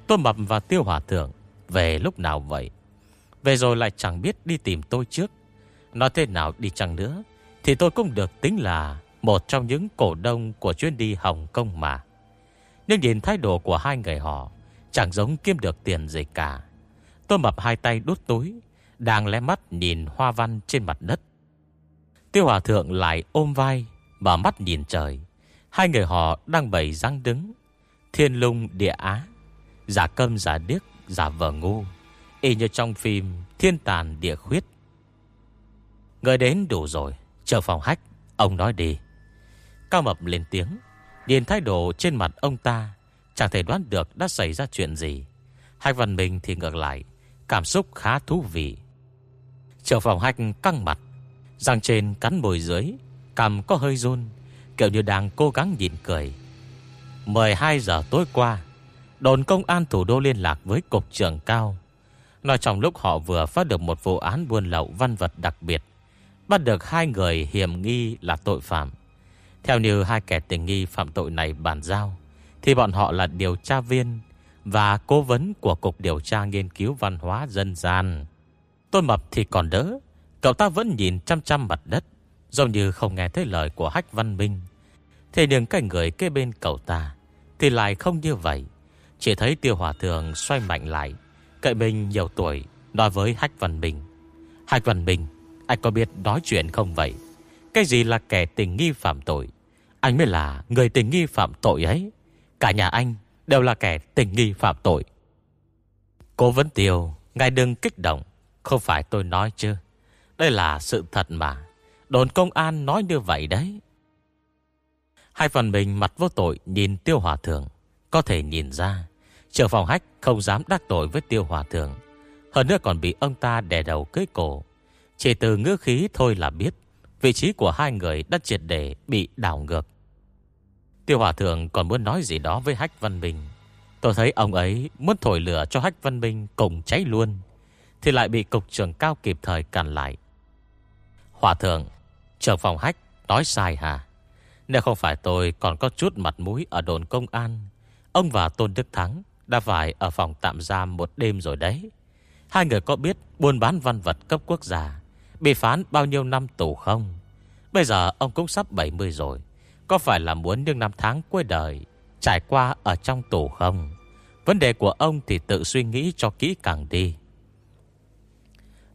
Tôi Mập và Tiêu Hòa Thượng. Về lúc nào vậy? Về rồi lại chẳng biết đi tìm tôi trước. Nói thế nào đi chăng nữa, Thì tôi cũng được tính là Một trong những cổ đông của chuyến đi Hồng Kông mà. Nhưng nhìn thái độ của hai người họ, Chẳng giống kiếm được tiền gì cả. Tôi Mập hai tay đút túi, Đang lé mắt nhìn hoa văn trên mặt đất. Tiêu Hòa Thượng lại ôm vai, Mở mắt nhìn trời. Hai người họ đang bày răng đứng. Thiên lung, địa á, Giả câm, giả điếc, giả vờ ngu, Y như trong phim Thiên tàn, địa khuyết. Người đến đủ rồi, Chờ phòng hách Ông nói đi. Cao mập lên tiếng, Nhìn thái độ trên mặt ông ta, Chẳng thể đoán được đã xảy ra chuyện gì. Hách văn minh thì ngược lại, Cảm xúc khá thú vị. Chờ phòng hách căng mặt, Răng trên cắn bồi dưới Cầm có hơi run, Kiểu như đang cố gắng nhìn cười. 12 giờ tối qua, Đồn công an thủ đô liên lạc với cục trưởng cao. Nói trong lúc họ vừa phát được một vụ án buôn lậu văn vật đặc biệt, Bắt được hai người hiểm nghi là tội phạm. Theo như hai kẻ tình nghi phạm tội này bàn giao, Thì bọn họ là điều tra viên Và cố vấn của Cục Điều tra Nghiên cứu Văn hóa Dân gian. Tôn Mập thì còn đỡ, Cậu ta vẫn nhìn chăm chăm mặt đất, Giống như không nghe thấy lời của Hách Văn Minh. Thế nhưng cái người kế bên cậu ta. Thì lại không như vậy. Chỉ thấy tiêu hòa thường xoay mạnh lại. Cậy mình nhiều tuổi, Nói với Hách Văn bình. Hách Văn bình, Anh có biết nói chuyện không vậy? Cái gì là kẻ tình nghi phạm tội? Anh mới là người tình nghi phạm tội ấy. Cả nhà anh đều là kẻ tình nghi phạm tội. Cô vấn tiêu, Ngài đừng kích động. Không phải tôi nói chứ. Đây là sự thật mà. Đồn công an nói như vậy đấy. Hai phần mình mặt vô tội nhìn tiêu hòa thượng Có thể nhìn ra, Trưởng phòng hách không dám đắc tội với tiêu hòa thượng Hơn nữa còn bị ông ta đè đầu cưới cổ. Chỉ từ ngữ khí thôi là biết, Vị trí của hai người đã triệt để bị đảo ngược. Tiêu hòa thượng còn muốn nói gì đó với Hách Văn Minh Tôi thấy ông ấy muốn thổi lửa cho Hách Văn Minh cùng cháy luôn, Thì lại bị cục trưởng cao kịp thời cản lại. Hòa thượng Trưởng phòng Hách, nói sai hả? Nếu không phải tôi còn có chút mặt mũi ở đồn công an, Ông và Tôn Đức Thắng Đã phải ở phòng tạm giam một đêm rồi đấy. Hai người có biết Buôn bán văn vật cấp quốc gia Bị phán bao nhiêu năm tù không? Bây giờ ông cũng sắp 70 rồi, Có phải là muốn những năm tháng cuối đời Trải qua ở trong tù không? Vấn đề của ông thì tự suy nghĩ cho kỹ càng đi.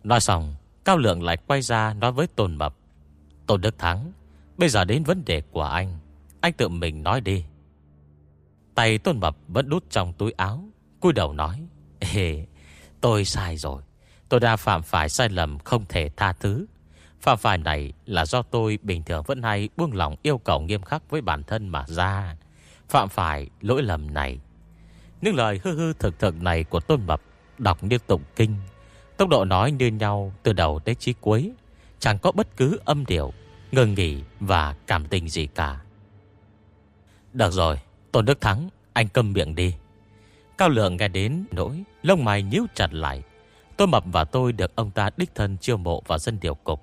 Nói xong, Cao Lượng lại quay ra nói với Tôn Mập, Tôn Đức Thắng Bây giờ đến vấn đề của anh Anh tự mình nói đi Tay Tôn Mập vẫn đút trong túi áo cúi đầu nói Ê, tôi sai rồi Tôi đã phạm phải sai lầm không thể tha thứ Phạm phải này là do tôi bình thường vẫn hay buông lòng yêu cầu nghiêm khắc với bản thân mà ra. Phạm phải lỗi lầm này. Những lời hư hư thực thực này của Tôn Mập đọc như tụng kinh. Tốc độ nói như nhau từ đầu tới chí cuối. Chẳng có bất cứ âm điệu ngừng nghỉ và cảm tình gì cả. Được rồi, Tôn Đức Thắng, anh câm miệng đi. Cao Lượng nghe đến nỗi, lông mày nhíu chặt lại. Tôn Mập và tôi được ông ta đích thân chiêu mộ vào dân điều cục.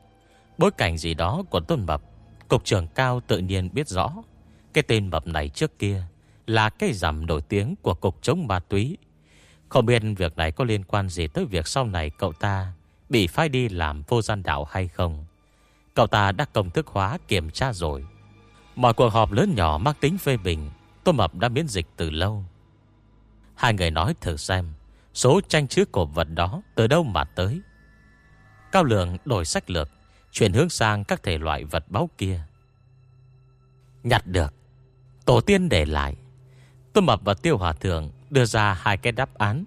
Bối cảnh gì đó của Tôn Mập, cục trưởng Cao tự nhiên biết rõ. Cái tên Mập này trước kia là cái giảm nổi tiếng của cục chống ma túy. Không biết việc này có liên quan gì tới việc sau này cậu ta bị phai đi làm vô gian đạo hay không. Cậu ta đã công thức hóa kiểm tra rồi. Mọi cuộc họp lớn nhỏ mang tính phê bình Tô Mập đã biến dịch từ lâu. Hai người nói thử xem, Số tranh chứa cổ vật đó từ đâu mà tới. Cao Lượng đổi sách lược, Chuyển hướng sang các thể loại vật báu kia. Nhặt được. Tổ tiên để lại. Tô Mập và Tiêu Hòa Thượng đưa ra hai cái đáp án.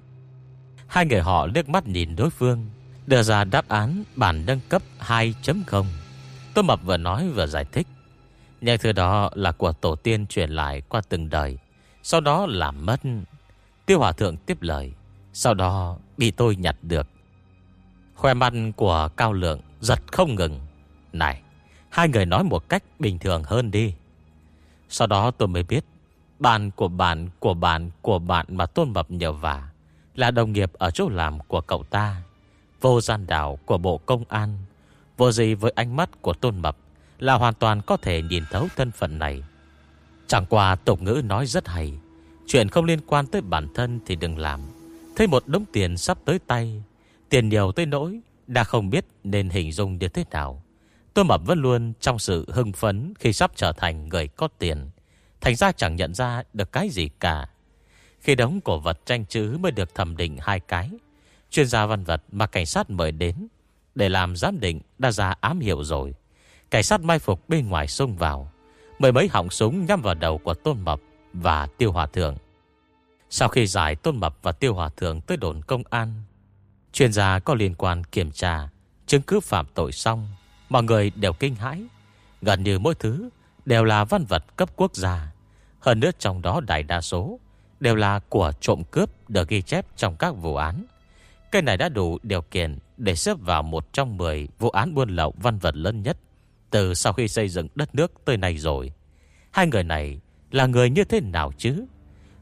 Hai người họ liếc mắt nhìn đối phương, Đưa ra đáp án bản nâng cấp 2.0 Tôi Mập vừa nói vừa giải thích. Những thứ đó là của tổ tiên truyền lại qua từng đời, Sau đó làm mất. Tiêu Hòa Thượng tiếp lời, Sau đó bị tôi nhặt được. Khoe mặt của Cao Lượng giật không ngừng. Này, Hai người nói một cách bình thường hơn đi. Sau đó tôi mới biết, Bạn của bạn của bạn của bạn mà Tôn Mập nhờ vả Là đồng nghiệp ở chỗ làm của cậu ta, Vô gian đảo của Bộ Công an. Vô gì với ánh mắt của Tôn Mập Là hoàn toàn có thể nhìn thấu thân phận này. Chẳng qua tục ngữ nói rất hay, Chuyện không liên quan tới bản thân thì đừng làm. Thấy một đống tiền sắp tới tay, Tiền nhiều tới nỗi Đã không biết nên hình dung như thế nào. Tôn Mập vẫn luôn trong sự hưng phấn Khi sắp trở thành người có tiền. Thành ra chẳng nhận ra được cái gì cả. Khi đống cổ vật tranh chữ Mới được thẩm định hai cái, Chuyên gia văn vật mà cảnh sát mời đến để làm giám định đã ra ám hiệu rồi. Cảnh sát mai phục bên ngoài xông vào. Mười mấy họng súng nhắm vào đầu của Tôn Mập Và Tiêu Hòa Thượng. Sau khi giải Tôn Mập và Tiêu Hòa Thượng Tới đồn công an, Chuyên gia có liên quan kiểm tra, Chứng cứ phạm tội xong, Mọi người đều kinh hãi. Gần như mỗi thứ đều là văn vật cấp quốc gia. Hơn nữa trong đó đại đa số Đều là của trộm cướp Được ghi chép trong các vụ án. Cái này đã đủ điều kiện Để xếp vào một trong 10 vụ án buôn lậu văn vật lớn nhất Từ sau khi xây dựng đất nước tới nay rồi. Hai người này là người như thế nào chứ?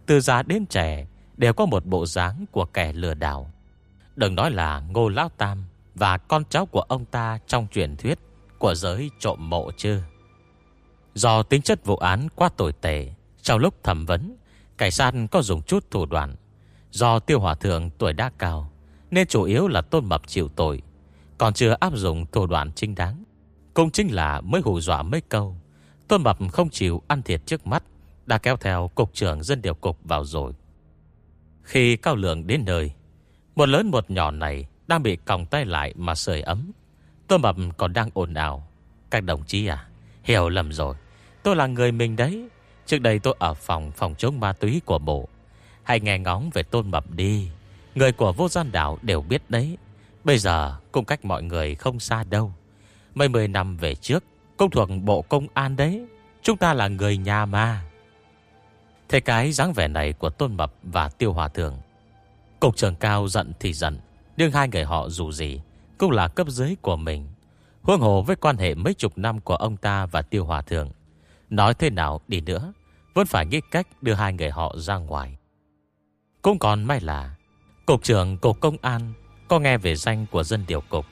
Từ già đến trẻ Đều có một bộ dáng của kẻ lừa đảo. Đừng nói là Ngô Lão Tam Và con cháu của ông ta trong truyền thuyết Của giới trộm mộ chứ. Do tính chất vụ án quá tồi tệ, Trong lúc thẩm vấn, Cảnh sát có dùng chút thủ đoạn. Do tiêu hỏa thượng tuổi đã cao nên chủ yếu là tôn mập chịu tội, Còn chưa áp dụng thủ đoạn chính đáng. Cũng chính là mới hù dọa mấy câu, Tôn mập không chịu ăn thiệt trước mắt, Đã kéo theo cục trưởng dân điều cục vào rồi. Khi cao lượng đến nơi, Một lớn một nhỏ này Đang bị còng tay lại mà sưởi ấm. Tôn mập còn đang ồn ào. Các đồng chí à Hiểu lầm rồi. Tôi là người mình đấy. Trước đây tôi ở phòng phòng chống ma túy của bộ. Hãy nghe ngóng về tôn mập đi. Người của vô gian đảo đều biết đấy. Bây giờ, cung cách mọi người không xa đâu. Mấy mười năm về trước, Cũng thuộc bộ công an đấy. Chúng ta là người nhà mà. Thế cái dáng vẻ này của Tôn Mập và Tiêu Hòa Thường. Cục trưởng cao giận thì giận, Nhưng hai người họ dù gì Cũng là cấp dưới của mình. Huông hồ với quan hệ mấy chục năm của ông ta và Tiêu Hòa Thường. Nói thế nào đi nữa, Vẫn phải nghĩ cách đưa hai người họ ra ngoài. Cũng còn may là Cục trưởng Cục Công an Có nghe về danh của dân điều cục.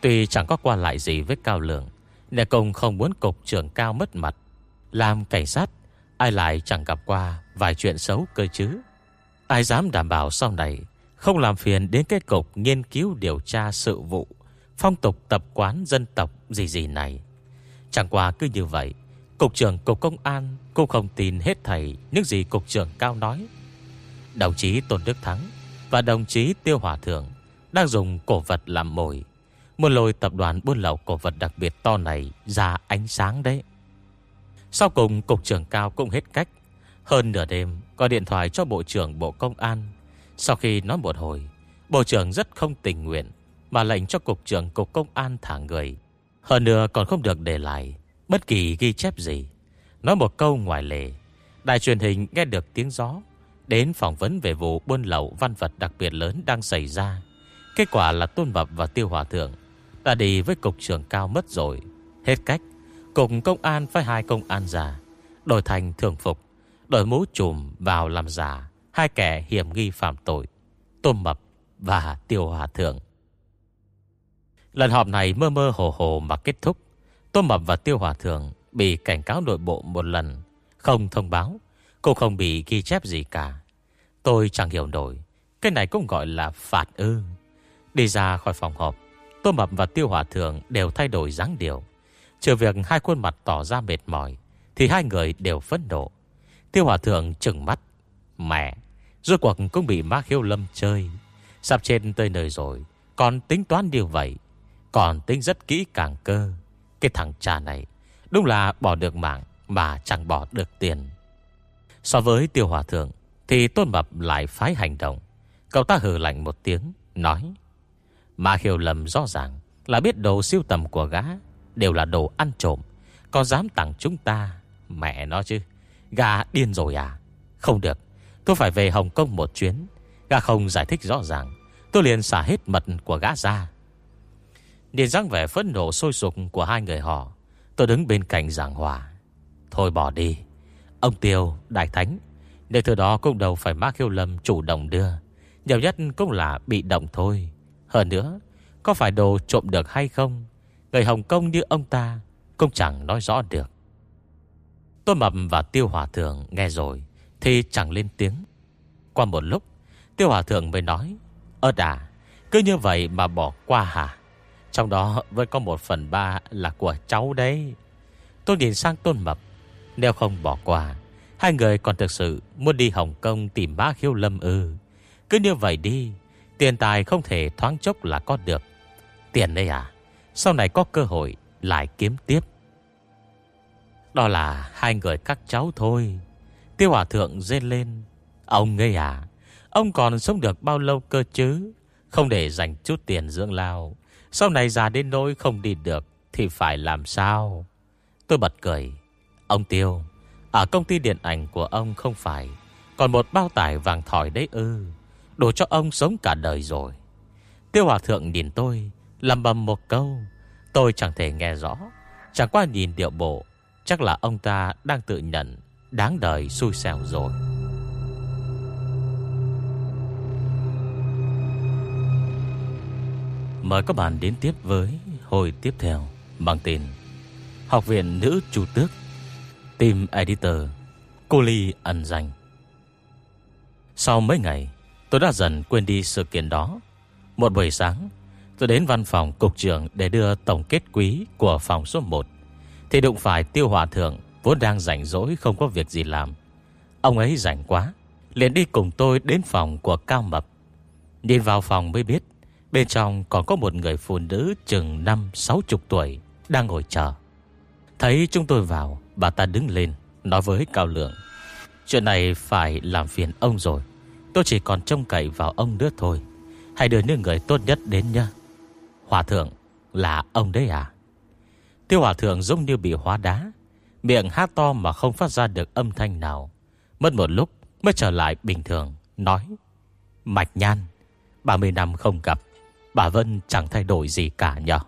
Tuy chẳng có qua lại gì với Cao Lượng Nè công không muốn Cục trưởng Cao mất mặt. Làm cảnh sát, Ai lại chẳng gặp qua vài chuyện xấu cơ chứ? Ai dám đảm bảo sau này Không làm phiền đến cái cục nghiên cứu điều tra sự vụ, Phong tục tập quán dân tộc gì gì này? Chẳng qua cứ như vậy, Cục trưởng Cục Công an Cũng không tin hết thầy Những gì Cục trưởng Cao nói. Đồng chí Tôn Đức Thắng và đồng chí Tiêu Hòa Thượng Đang dùng cổ vật làm mồi. Một lôi tập đoàn buôn lậu cổ vật đặc biệt to này Ra ánh sáng đấy. Sau cùng, Cục trưởng Cao cũng hết cách. Hơn nửa đêm, Gọi điện thoại cho Bộ trưởng Bộ Công an. Sau khi nói một hồi, Bộ trưởng rất không tình nguyện, Mà lệnh cho Cục trưởng Cục Công an thả người. Hơn nữa còn không được để lại Bất kỳ ghi chép gì. Nói một câu ngoài lề, Đài truyền hình nghe được tiếng gió. Đến phỏng vấn về vụ buôn lậu văn vật đặc biệt lớn đang xảy ra. Kết quả là Tôn Mập và Tiêu Hòa Thượng Đã đi với cục trưởng cao mất rồi. Hết cách Cục công an phải hai công an giả Đổi thành thường phục Đổi mũ trùm vào làm giả Hai kẻ hiểm nghi phạm tội Tôn Mập và Tiêu Hòa Thượng. Lần họp này mơ mơ hồ hồ mà kết thúc Tôn Mập và Tiêu Hòa Thượng bị cảnh cáo nội bộ một lần, không thông báo, cô không bị ghi chép gì cả. Tôi chẳng hiểu nổi, cái này cũng gọi là phạt ư. Đi ra khỏi phòng họp, Tô Mập và Tiêu Hòa Thượng đều thay đổi dáng điều. Trừ việc hai khuôn mặt tỏ ra mệt mỏi, thì hai người đều phấn nộ. Tiêu Hòa Thượng trừng mắt. Mẹ, Rốt cuộc cũng bị má Hiếu Lâm chơi Sắp trên tới nơi rồi Còn tính toán điều vậy Còn tính rất kỹ càng cơ Cái thằng cha này Đúng là bỏ được mạng Mà chẳng bỏ được tiền So với tiêu hòa thượng, Thì Tôn Mập lại phái hành động. Cậu ta hừ lạnh một tiếng, Nói Mà hiểu lầm rõ ràng Là biết đồ siêu tầm của gã, Đều là đồ ăn trộm, Có dám tặng chúng ta, Mẹ nó chứ Gà điên rồi à? Không được, Tôi phải về Hồng Kông một chuyến, Gã không giải thích rõ ràng, Tôi liền xả hết mật của gã ra. Nhìn dáng vẻ phẫn nộ sôi sục của hai người họ, Tôi đứng bên cạnh giảng hòa, Thôi bỏ đi Ông Tiêu, Đại Thánh Để thứ đó cũng đâu phải Mác Hiếu Lâm chủ động đưa Nhiều nhất cũng là bị động thôi. Hơn nữa Có phải đồ trộm được hay không? Người Hồng Kông như ông ta Cũng chẳng nói rõ được. Tôn Mập và Tiêu Hòa Thượng nghe rồi Thì chẳng lên tiếng. Qua một lúc Tiêu Hòa Thượng mới nói Ơ đà Cứ như vậy mà bỏ qua hả? Trong đó vẫn có một phần ba là của cháu đấy. Tôi nhìn sang Tôn Mập nếu không bỏ qua, Hai người còn thực sự muốn đi Hồng Kông tìm bá khiêu lâm ư. Cứ như vậy đi, Tiền tài không thể thoáng chốc là có được. Tiền đây à Sau này có cơ hội lại kiếm tiếp. Đó là hai người các cháu thôi. Tiêu Hòa Thượng rên lên, Ông ngây à Ông còn sống được bao lâu cơ chứ? Không để dành chút tiền dưỡng lao, Sau này già đến nỗi không đi được Thì phải làm sao? Tôi bật cười Ông Tiêu, Ở công ty điện ảnh của ông không phải, Còn một bao tải vàng thỏi đấy ư, Đủ cho ông sống cả đời rồi. Tiêu Hòa Thượng nhìn tôi, Lầm bầm một câu, Tôi chẳng thể nghe rõ, Chẳng qua nhìn điệu bộ, Chắc là ông ta đang tự nhận Đáng đời xui xẻo rồi. Mời các bạn đến tiếp với hồi tiếp theo Bằng tên Học viện Nữ Chủ Tước. Team Editor Cô Ly ẩn danh. Sau mấy ngày Tôi đã dần quên đi sự kiện đó. Một buổi sáng Tôi đến văn phòng cục trưởng Để đưa tổng kết quý của phòng số 1 Thì đụng phải tiêu hòa thượng Vốn đang rảnh rỗi không có việc gì làm. Ông ấy rảnh quá liền đi cùng tôi đến phòng của Cao Mập. Nhìn vào phòng mới biết Bên trong còn có một người phụ nữ chừng 5-60 tuổi đang ngồi chờ. Thấy chúng tôi vào, bà ta đứng lên, nói với Cao Lượng. Chuyện này phải làm phiền ông rồi. Tôi chỉ còn trông cậy vào ông nữa thôi. Hãy đưa những người tốt nhất đến nhé. Hòa thượng là ông đấy à? Tiêu hòa thượng giống như bị hóa đá. Miệng hát to mà không phát ra được âm thanh nào. Mất một lúc mới trở lại bình thường. Nói. Mạch nhan. 30 năm không gặp. Bà Vân chẳng thay đổi gì cả nhờ.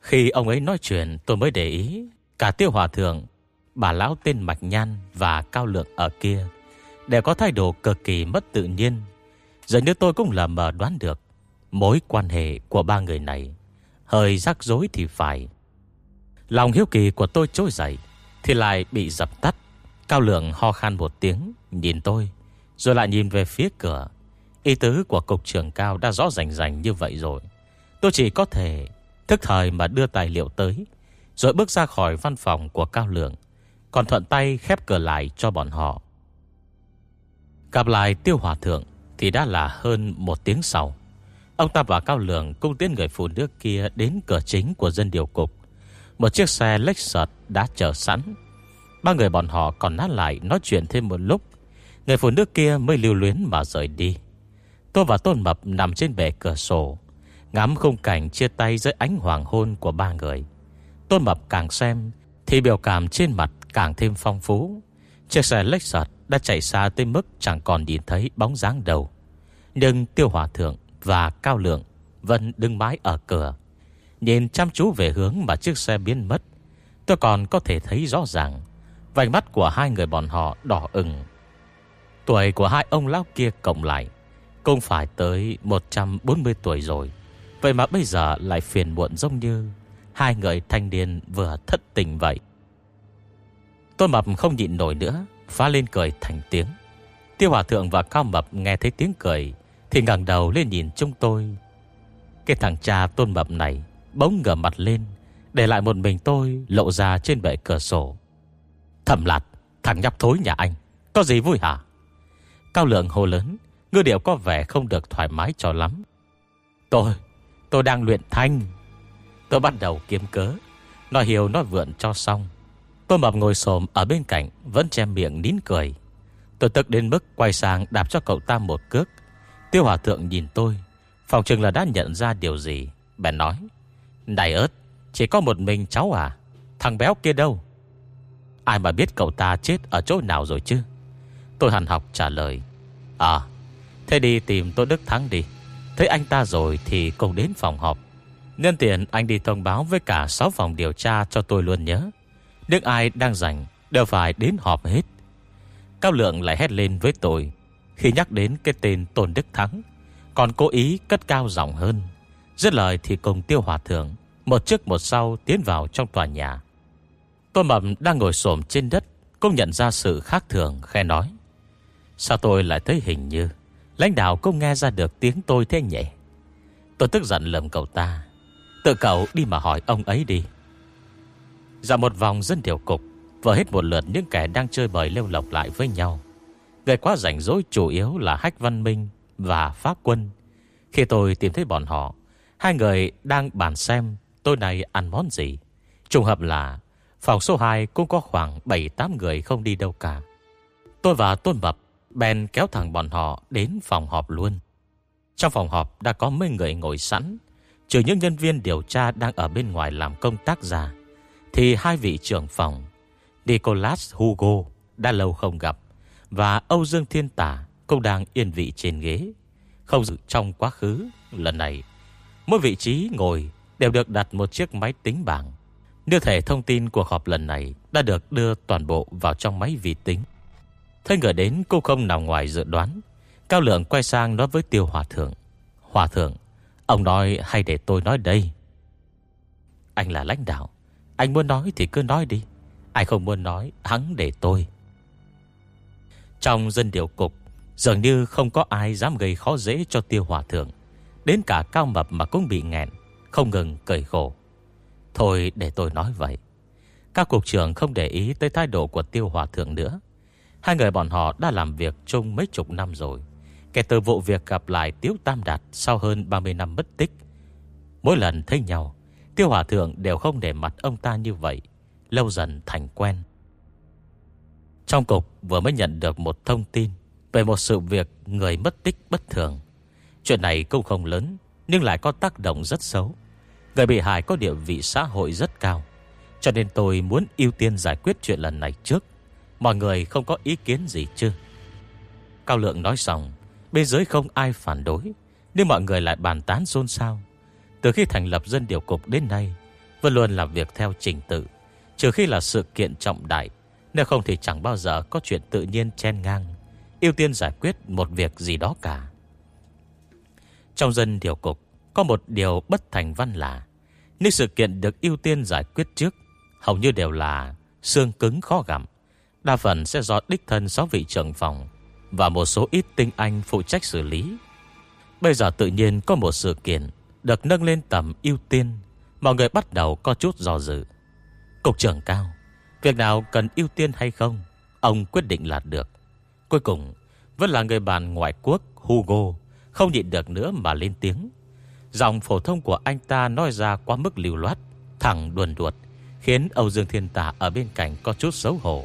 Khi ông ấy nói chuyện tôi mới để ý. Cả tiêu hòa thượng, bà lão tên Mạch Nhan và Cao Lượng ở kia đều có thái độ cực kỳ mất tự nhiên. Giờ như tôi cũng là mờ đoán được mối quan hệ của ba người này. Hơi rắc rối thì phải. Lòng hiếu kỳ của tôi trôi dậy thì lại bị dập tắt. Cao Lượng ho khan một tiếng nhìn tôi rồi lại nhìn về phía cửa. Ý tứ của cục trưởng cao đã rõ rành rành như vậy rồi. Tôi chỉ có thể thức thời mà đưa tài liệu tới, rồi bước ra khỏi văn phòng của Cao Lượng, còn thuận tay khép cửa lại cho bọn họ. Gặp lại Tiêu Hòa Thượng thì đã là hơn một tiếng sau. Ông ta và Cao Lượng cùng tiến người phụ nữ kia đến cửa chính của dân điều cục. Một chiếc xe Lexus đã chờ sẵn. Ba người bọn họ còn nát lại nói chuyện thêm một lúc. Người phụ nữ kia mới lưu luyến mà rời đi. Tôi và Tôn Mập nằm trên bể cửa sổ Ngắm khung cảnh chia tay dưới ánh hoàng hôn của ba người Tôn Mập càng xem Thì biểu cảm trên mặt càng thêm phong phú. Chiếc xe Lexus đã chạy xa tới mức chẳng còn nhìn thấy bóng dáng đầu Nhưng Tiêu Hòa Thượng và Cao Lượng vẫn đứng mãi ở cửa, Nhìn chăm chú về hướng mà chiếc xe biến mất. Tôi còn có thể thấy rõ ràng, Vành mắt của hai người bọn họ đỏ ửng. Tuổi của hai ông lão kia cộng lại cũng phải tới 140 tuổi rồi. Vậy mà bây giờ lại phiền muộn giống như Hai người thanh niên vừa thất tình vậy. Tôn Mập không nhịn nổi nữa, Phá lên cười thành tiếng. Tiêu Hòa Thượng và Cao Mập nghe thấy tiếng cười, Thì ngẩng đầu lên nhìn chúng tôi. Cái thằng cha Tôn Mập này Bỗng ngửa mặt lên, Để lại một mình tôi lộ ra trên bệ cửa sổ. Thầm lạt, Thằng nhóc thối nhà anh, Có gì vui hả? Cao lượng hồ lớn, Ngư điệu có vẻ không được thoải mái cho lắm. Tôi Tôi đang luyện thanh. Tôi bắt đầu kiếm cớ. Nói hiểu nói vượn cho xong. Tôi mập ngồi xồm ở bên cạnh, Vẫn che miệng nín cười. Tôi tức đến mức quay sang đạp cho cậu ta một cước. Tiêu hòa thượng nhìn tôi. Phòng chừng là đã nhận ra điều gì? Bèn nói, Này ớt, Chỉ có một mình cháu à? Thằng béo kia đâu? Ai mà biết cậu ta chết ở chỗ nào rồi chứ? Tôi hẳn học trả lời À Thế đi tìm tôi Đức Thắng đi. Thấy anh ta rồi thì cùng đến phòng họp. Nhân tiện anh đi thông báo với cả 6 phòng điều tra cho tôi luôn nhớ Những ai đang rảnh Đều phải đến họp hết. Cao Lượng lại hét lên với tôi. Khi nhắc đến cái tên Tôn Đức Thắng, Còn cố ý cất cao giọng hơn. Dứt lời thì cùng tiêu hòa thượng, Một trước một sau tiến vào trong tòa nhà. Tôn Mập đang ngồi xổm trên đất, Cũng nhận ra sự khác thường khe nói. Sao tôi lại thấy hình như, Lãnh đạo cũng nghe ra được tiếng tôi thế nhỉ? Tôi tức giận lầm cậu ta. Tự cậu đi mà hỏi ông ấy đi. Dạo một vòng dân điều cục, Vừa hết một lượt những kẻ đang chơi bời lêu lọc lại với nhau. Người quá rảnh rỗi chủ yếu là Hách Văn Minh và Pháp Quân. Khi tôi tìm thấy bọn họ, Hai người đang bàn xem tôi này ăn món gì. Trùng hợp là, Phòng số 2 cũng có khoảng 7-8 người không đi đâu cả. Tôi và Tôn Bập Bèn kéo thẳng bọn họ đến phòng họp luôn. Trong phòng họp đã có mấy người ngồi sẵn. Trừ những nhân viên điều tra đang ở bên ngoài làm công tác giả, Thì hai vị trưởng phòng Nicholas Hugo đã lâu không gặp Và Âu Dương Thiên Tả cũng đang yên vị trên ghế. Không dự trong quá khứ Lần này Mỗi vị trí ngồi đều được đặt một chiếc máy tính bảng. Như thể thông tin cuộc họp lần này Đã được đưa toàn bộ vào trong máy vi tính. Thấy người đến cô không nằm ngoài dự đoán Cao Lượng quay sang nói với Tiêu Hòa Thượng. Hòa Thượng Ông nói hay để tôi nói đây. Anh là lãnh đạo, Anh muốn nói thì cứ nói đi. Ai không muốn nói, hắn để tôi. Trong dân điều cục, Dường như không có ai dám gây khó dễ cho tiêu hòa thượng. Đến cả cao mập mà cũng bị nghẹn, Không ngừng cởi khổ. Thôi để tôi nói vậy. Các cục trưởng không để ý tới thái độ của tiêu hòa thượng nữa. Hai người bọn họ đã làm việc chung mấy chục năm rồi. Kể từ vụ việc gặp lại Tiếu Tam Đạt Sau hơn 30 năm mất tích. Mỗi lần thấy nhau, Tiêu Hòa Thượng đều không để mặt ông ta như vậy, Lâu dần thành quen. Trong cục vừa mới nhận được một thông tin Về một sự việc người mất tích bất thường. Chuyện này cũng không lớn, Nhưng lại có tác động rất xấu. Người bị hại có địa vị xã hội rất cao, Cho nên tôi muốn ưu tiên giải quyết chuyện lần này trước. Mọi người không có ý kiến gì chứ? Cao Lượng nói xong Bên dưới không ai phản đối, Nhưng mọi người lại bàn tán xôn xao. Từ khi thành lập dân điều cục đến nay, Vẫn luôn làm việc theo trình tự, Trừ khi là sự kiện trọng đại, Nếu không thì chẳng bao giờ có chuyện tự nhiên chen ngang, ưu tiên giải quyết một việc gì đó cả. Trong dân điều cục, Có một điều bất thành văn là Nếu sự kiện được ưu tiên giải quyết trước Hầu như đều là xương cứng khó gặm, Đa phần sẽ do đích thân 6 vị trưởng phòng và một số ít tinh anh phụ trách xử lý. Bây giờ tự nhiên có một sự kiện Được nâng lên tầm ưu tiên. Mọi người bắt đầu có chút dò dự. Cục trưởng cao, Việc nào cần ưu tiên hay không, Ông quyết định là được. Cuối cùng, Vẫn là người bạn ngoại quốc Hugo, Không nhịn được nữa mà lên tiếng. Dòng phổ thông của anh ta nói ra quá mức liều loát, Thẳng đuồn đuột Khiến Âu Dương Thiên Tả ở bên cạnh có chút xấu hổ.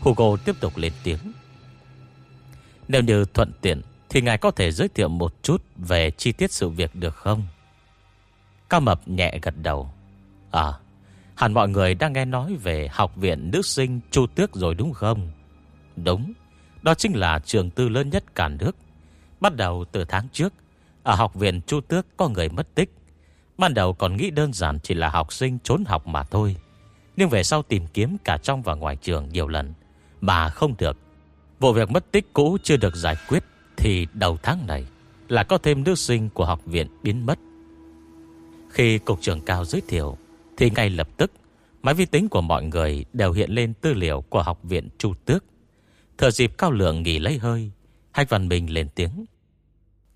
Hugo tiếp tục lên tiếng. Nếu như thuận tiện Thì ngài có thể giới thiệu một chút Về chi tiết sự việc được không Cao Mập nhẹ gật đầu À Hẳn mọi người đang nghe nói về học viện nữ sinh Chu Tước rồi đúng không? Đúng, đó chính là trường tư lớn nhất cả nước. Bắt đầu từ tháng trước, ở học viện Chu Tước có người mất tích. Ban đầu còn nghĩ đơn giản chỉ là học sinh trốn học mà thôi. Nhưng về sau tìm kiếm cả trong và ngoài trường nhiều lần, mà không được. Vụ việc mất tích cũ chưa được giải quyết, thì đầu tháng này là có thêm nữ sinh của học viện biến mất. Khi cục trưởng cao giới thiệu, thì ngay lập tức Máy vi tính của mọi người đều hiện lên tư liệu của học viện Chu Tước. thờ dịp Cao Lượng nghỉ lấy hơi, Hách Văn Minh lên tiếng.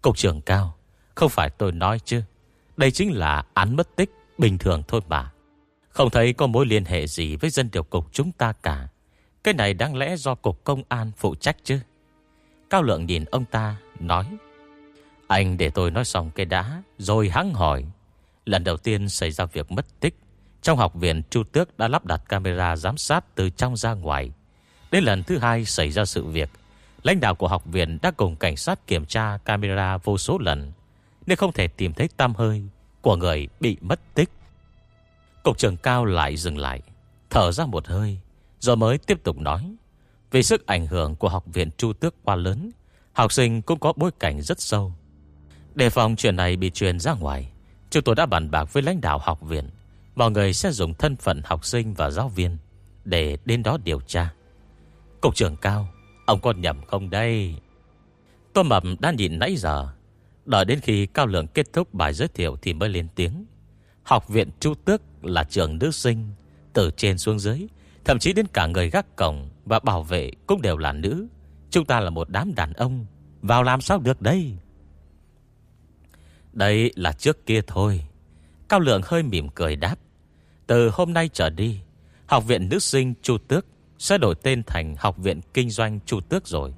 Cục trưởng Cao, không phải tôi nói chứ. Đây chính là án mất tích bình thường thôi mà. Không thấy có mối liên hệ gì với dân điều cục chúng ta cả. Cái này đáng lẽ do cục công an phụ trách chứ. Cao Lượng nhìn ông ta, Nói, Anh để tôi nói xong cái đã, Rồi hắn hỏi. Lần đầu tiên xảy ra việc mất tích, Trong học viện Chu Tước đã lắp đặt camera giám sát từ trong ra ngoài. Đến lần thứ hai xảy ra sự việc, Lãnh đạo của học viện đã cùng cảnh sát kiểm tra camera vô số lần, Nên không thể tìm thấy tam hơi Của người bị mất tích. Cục trưởng cao lại dừng lại, Thở ra một hơi. Rồi mới tiếp tục nói, Vì sức ảnh hưởng của học viện Chu Tước quá lớn, Học sinh cũng có bối cảnh rất sâu. Đề phòng chuyện này bị truyền ra ngoài, Chúng tôi đã bàn bạc với lãnh đạo học viện. Mọi người sẽ dùng thân phận học sinh và giáo viên Để đến đó điều tra. Cục trưởng cao, Ông có nhầm không đây? Tôi mập đã nhìn nãy giờ, Đợi đến khi Cao Lượng kết thúc bài giới thiệu Thì mới lên tiếng. Học viện Chu Tước là trường nữ sinh, Từ trên xuống dưới Thậm chí đến cả người gác cổng Và bảo vệ cũng đều là nữ. Chúng ta là một đám đàn ông. Vào làm sao được đây? Đây là trước kia thôi. Cao Lượng hơi mỉm cười đáp. Từ hôm nay trở đi, Học viện nữ sinh Chu Tước Sẽ đổi tên thành Học viện Kinh doanh Chu Tước rồi.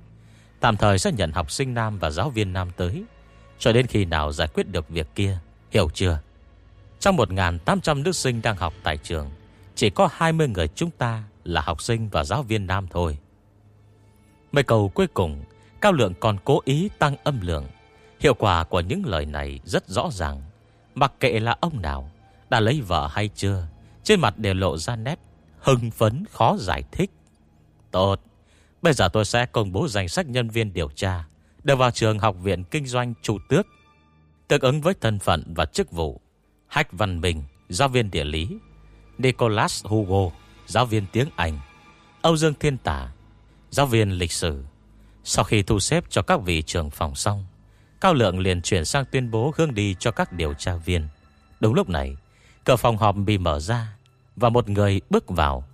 Tạm thời sẽ nhận học sinh nam và giáo viên nam tới. Cho đến khi nào giải quyết được việc kia, Hiểu chưa? Trong 1.800 nữ sinh đang học tại trường chỉ có 20 người chúng ta Là học sinh và giáo viên nam thôi. Mấy câu cuối cùng, Cao Lượng còn cố ý tăng âm lượng. Hiệu quả của những lời này rất rõ ràng. Mặc kệ là ông nào, Đã lấy vợ hay chưa, Trên mặt đều lộ ra nét Hưng phấn khó giải thích. Tốt, Bây giờ tôi sẽ công bố danh sách nhân viên điều tra Đều vào trường học viện kinh doanh chủ tước, Tương ứng với thân phận và chức vụ, Hách Văn Bình, Giáo viên địa lý. Nicholas Hugo, Giáo viên tiếng Anh, Âu Dương Thiên Tả Giáo viên lịch sử. Sau khi thu xếp cho các vị trưởng phòng xong, Cao Lượng liền chuyển sang tuyên bố hướng đi cho các điều tra viên. Đúng lúc này, Cửa phòng họp bị mở ra Và một người bước vào.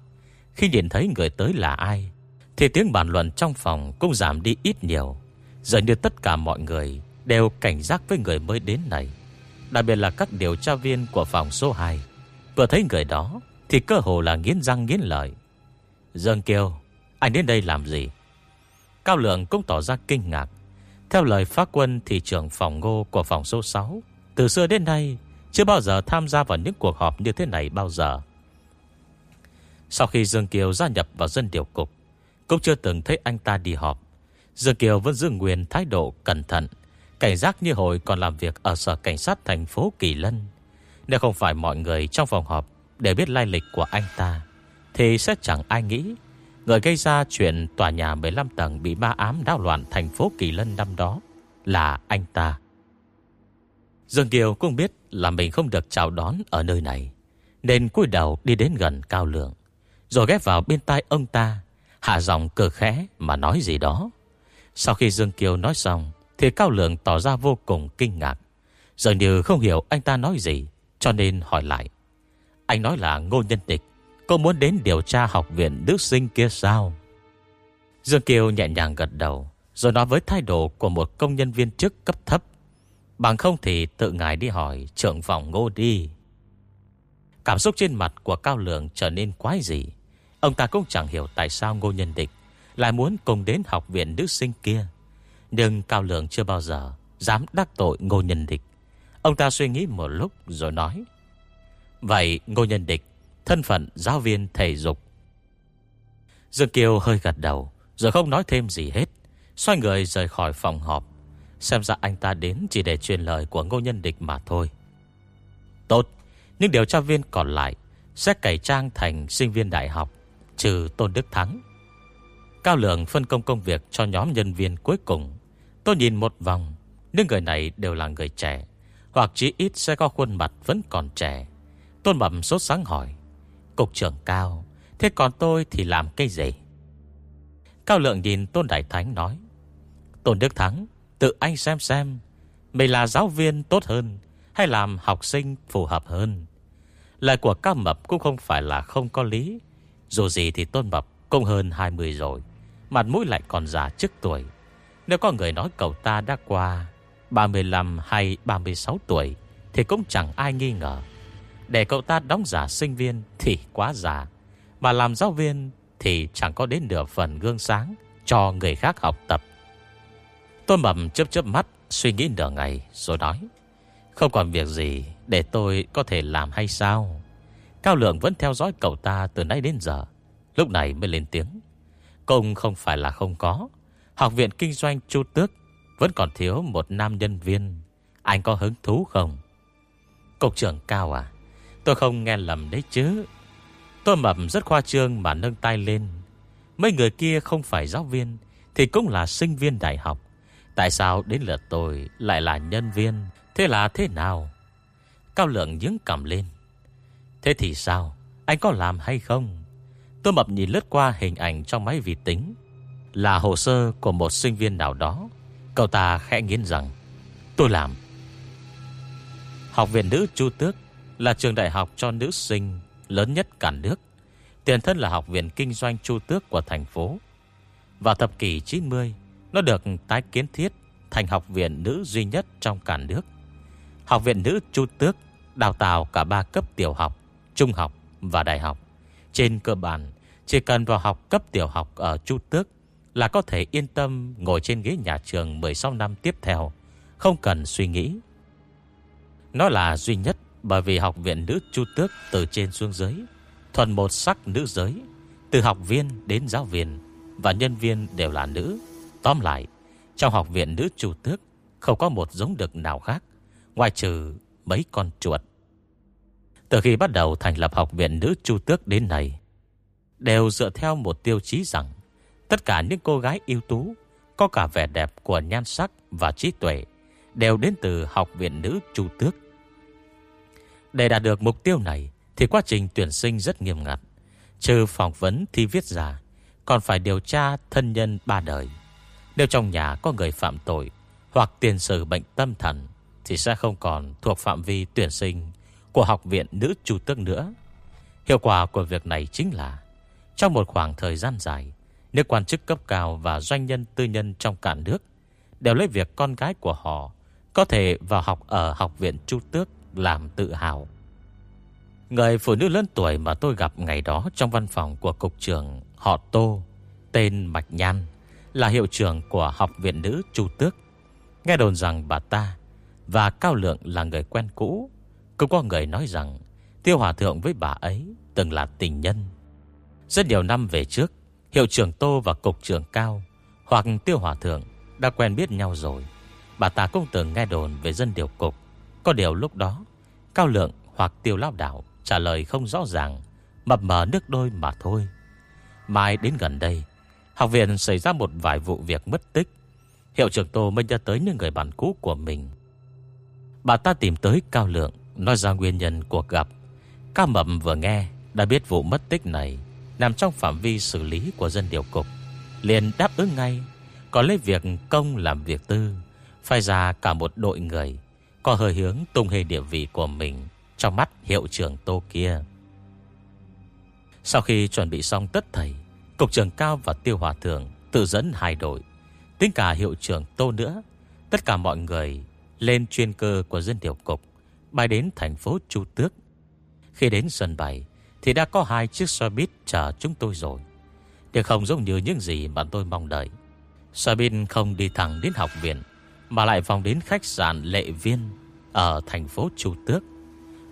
Khi nhìn thấy người tới là ai, Thì tiếng bàn luận trong phòng cũng giảm đi ít nhiều. Giờ như tất cả mọi người Đều cảnh giác với người mới đến này, Đặc biệt là các điều tra viên của phòng số 2 Vừa thấy người đó, Thì cơ hồ là nghiến răng nghiến lợi. Dương Kiều Anh đến đây làm gì? Cao Lượng cũng tỏ ra kinh ngạc. Theo lời phát quân thị trưởng phòng ngô Của phòng số 6 Từ xưa đến nay, Chưa bao giờ tham gia vào những cuộc họp như thế này bao giờ. Sau khi Dương Kiều gia nhập vào dân điều cục, Cũng chưa từng thấy anh ta đi họp. Dương Kiều vẫn giữ nguyên thái độ cẩn thận, Cảnh giác như hồi còn làm việc Ở sở cảnh sát thành phố Kỳ Lân. Nếu không phải mọi người trong phòng họp Để biết lai lịch của anh ta, Thì sẽ chẳng ai nghĩ Người gây ra chuyện tòa nhà 15 tầng Bị ma ám đảo loạn thành phố Kỳ Lân năm đó Là anh ta. Dương Kiều cũng biết Là mình không được chào đón ở nơi này, Nên cúi đầu đi đến gần Cao Lượng, Rồi ghép vào bên tai ông ta, Hạ giọng cờ khẽ mà nói gì đó. Sau khi Dương Kiều nói xong, Thì Cao Lượng tỏ ra vô cùng kinh ngạc, Dường như không hiểu anh ta nói gì. Cho nên hỏi lại, Anh nói là ngô nhân tịch Cô muốn đến điều tra học viện đức sinh kia sao? Dương Kiều nhẹ nhàng gật đầu, Rồi nói với thái độ của một công nhân viên chức cấp thấp, Bằng không thì tự ngài đi hỏi trưởng phòng ngô đi. Cảm xúc trên mặt của Cao Lượng trở nên quái gì Ông ta cũng chẳng hiểu tại sao ngô nhân địch Lại muốn cùng đến học viện nữ sinh kia. Nhưng Cao Lượng chưa bao giờ Dám đắc tội ngô nhân địch Ông ta suy nghĩ một lúc rồi nói, Vậy ngô nhân địch, Thân phận giáo viên thể dục. Dương Kiều hơi gật đầu, Rồi không nói thêm gì hết, Xoay người rời khỏi phòng họp. Xem ra anh ta đến chỉ để truyền lời của ngô nhân địch mà thôi. Tốt Nhưng điều tra viên còn lại Sẽ cải trang thành sinh viên đại học, Trừ Tôn Đức Thắng. Cao Lượng phân công công việc cho nhóm nhân viên cuối cùng. Tôi nhìn một vòng, Những người này đều là người trẻ. Hoặc chỉ ít sẽ có khuôn mặt vẫn còn trẻ. Tôn Mầm sốt sáng hỏi, Cục trưởng Cao, Thế còn tôi thì làm cái gì? Cao Lượng nhìn Tôn Đại Thánh nói, Tôn Đức Thắng, Tự anh xem xem Mình là giáo viên tốt hơn Hay làm học sinh phù hợp hơn? Lời của Cao Mập cũng không phải là không có lý. Dù gì thì Tôn Mập cũng hơn 20 rồi, Mặt mũi lại còn già trước tuổi. Nếu có người nói cậu ta đã qua 35 hay 36 tuổi Thì cũng chẳng ai nghi ngờ. Để cậu ta đóng giả sinh viên Thì quá giả Mà làm giáo viên Thì chẳng có đến nửa phần gương sáng Cho người khác học tập. Tôi mầm chớp chớp mắt Suy nghĩ nửa ngày rồi nói, Không còn việc gì để tôi có thể làm hay sao? Cao Lượng vẫn theo dõi cậu ta từ nãy đến giờ. Lúc này mới lên tiếng Công không phải là không có. Học viện kinh doanh Chu Tước vẫn còn thiếu một nam nhân viên. Anh có hứng thú không? Cục trưởng Cao à? Tôi không nghe lầm đấy chứ. Tôi mập rất khoa trương mà nâng tay lên. Mấy người kia không phải giáo viên, Thì cũng là sinh viên đại học. Tại sao đến lượt tôi lại là nhân viên? Thế là thế nào? Cao lượng nhướng cầm lên. Thế thì sao? Anh có làm hay không? Tôi mập nhìn lướt qua hình ảnh trong máy vi tính. Là hồ sơ của một sinh viên nào đó. Cậu ta khẽ nghiến rằng, Tôi làm. Học viện nữ Chu Tước Là trường đại học cho nữ sinh Lớn nhất cả nước, Tiền thân là học viện kinh doanh Chu Tước của thành phố. Vào thập kỷ 90 Nó được tái kiến thiết Thành học viện nữ duy nhất trong cả nước. Học viện nữ Chu Tước Đào tạo cả ba cấp tiểu học, Trung học và đại học. Trên cơ bản, Chỉ cần vào học cấp tiểu học ở Chu Tước là có thể yên tâm ngồi trên ghế nhà trường 16 năm tiếp theo Không cần suy nghĩ. Nó là duy nhất Bởi vì học viện nữ Chu Tước Từ trên xuống dưới Thuần một sắc nữ giới Từ học viên đến giáo viên Và nhân viên đều là nữ. Tóm lại Trong học viện nữ Chu Tước Không có một giống đực nào khác Ngoài trừ mấy con chuột. Từ khi bắt đầu thành lập học viện nữ Chu Tước đến nay, đều dựa theo một tiêu chí rằng tất cả những cô gái ưu tú, có cả vẻ đẹp của nhan sắc và trí tuệ, đều đến từ học viện nữ Chu Tước. Để đạt được mục tiêu này, thì quá trình tuyển sinh rất nghiêm ngặt. Trừ phỏng vấn thi viết giả, còn phải điều tra thân nhân ba đời. Nếu trong nhà có người phạm tội hoặc tiền sử bệnh tâm thần, thì sẽ không còn thuộc phạm vi tuyển sinh của học viện nữ Chu tước nữa. Hiệu quả của việc này chính là trong một khoảng thời gian dài, nếu quan chức cấp cao và doanh nhân tư nhân trong cả nước đều lấy việc con gái của họ có thể vào học ở học viện Chu Tước làm tự hào. Người phụ nữ lớn tuổi mà tôi gặp ngày đó trong văn phòng của cục trưởng họ Tô, tên Mạch Nhan, là hiệu trưởng của học viện nữ Chu Tước. Nghe đồn rằng bà ta và Cao Lượng là người quen cũ cũng có người nói rằng Tiêu Hòa Thượng với bà ấy từng là tình nhân. Rất nhiều năm về trước, hiệu trưởng Tô và cục trưởng Cao hoặc Tiêu Hòa Thượng đã quen biết nhau rồi. Bà ta cũng từng nghe đồn về dân điều cục. Có điều lúc đó, Cao Lượng hoặc Tiêu Lao Đảo trả lời không rõ ràng, mập mờ nước đôi mà thôi. Mai đến gần đây, học viện xảy ra một vài vụ việc mất tích. Hiệu trưởng Tô mới nhớ tới những người bạn cũ của mình. Bà ta tìm tới Cao Lượng Nói ra nguyên nhân cuộc gặp Cao Mập vừa nghe Đã biết vụ mất tích này Nằm trong phạm vi xử lý của dân điều cục, Liền đáp ứng ngay Còn lấy việc công làm việc tư Phải ra cả một đội người, Có hơi hướng tung hề địa vị của mình Trong mắt hiệu trưởng tô kia Sau khi chuẩn bị xong tất thầy, Cục trưởng Cao và Tiêu Hòa Thượng Tự dẫn hai đội, Tính cả hiệu trưởng tô nữa, Tất cả mọi người lên chuyên cơ của dân điều cục, bay đến thành phố Chu Tước. Khi đến sân bay thì đã có hai chiếc xe buýt chờ chúng tôi rồi. Điều không giống như những gì mà tôi mong đợi. Xe buýt không đi thẳng đến học viện mà lại vòng đến khách sạn Lệ Viên ở thành phố Chu Tước.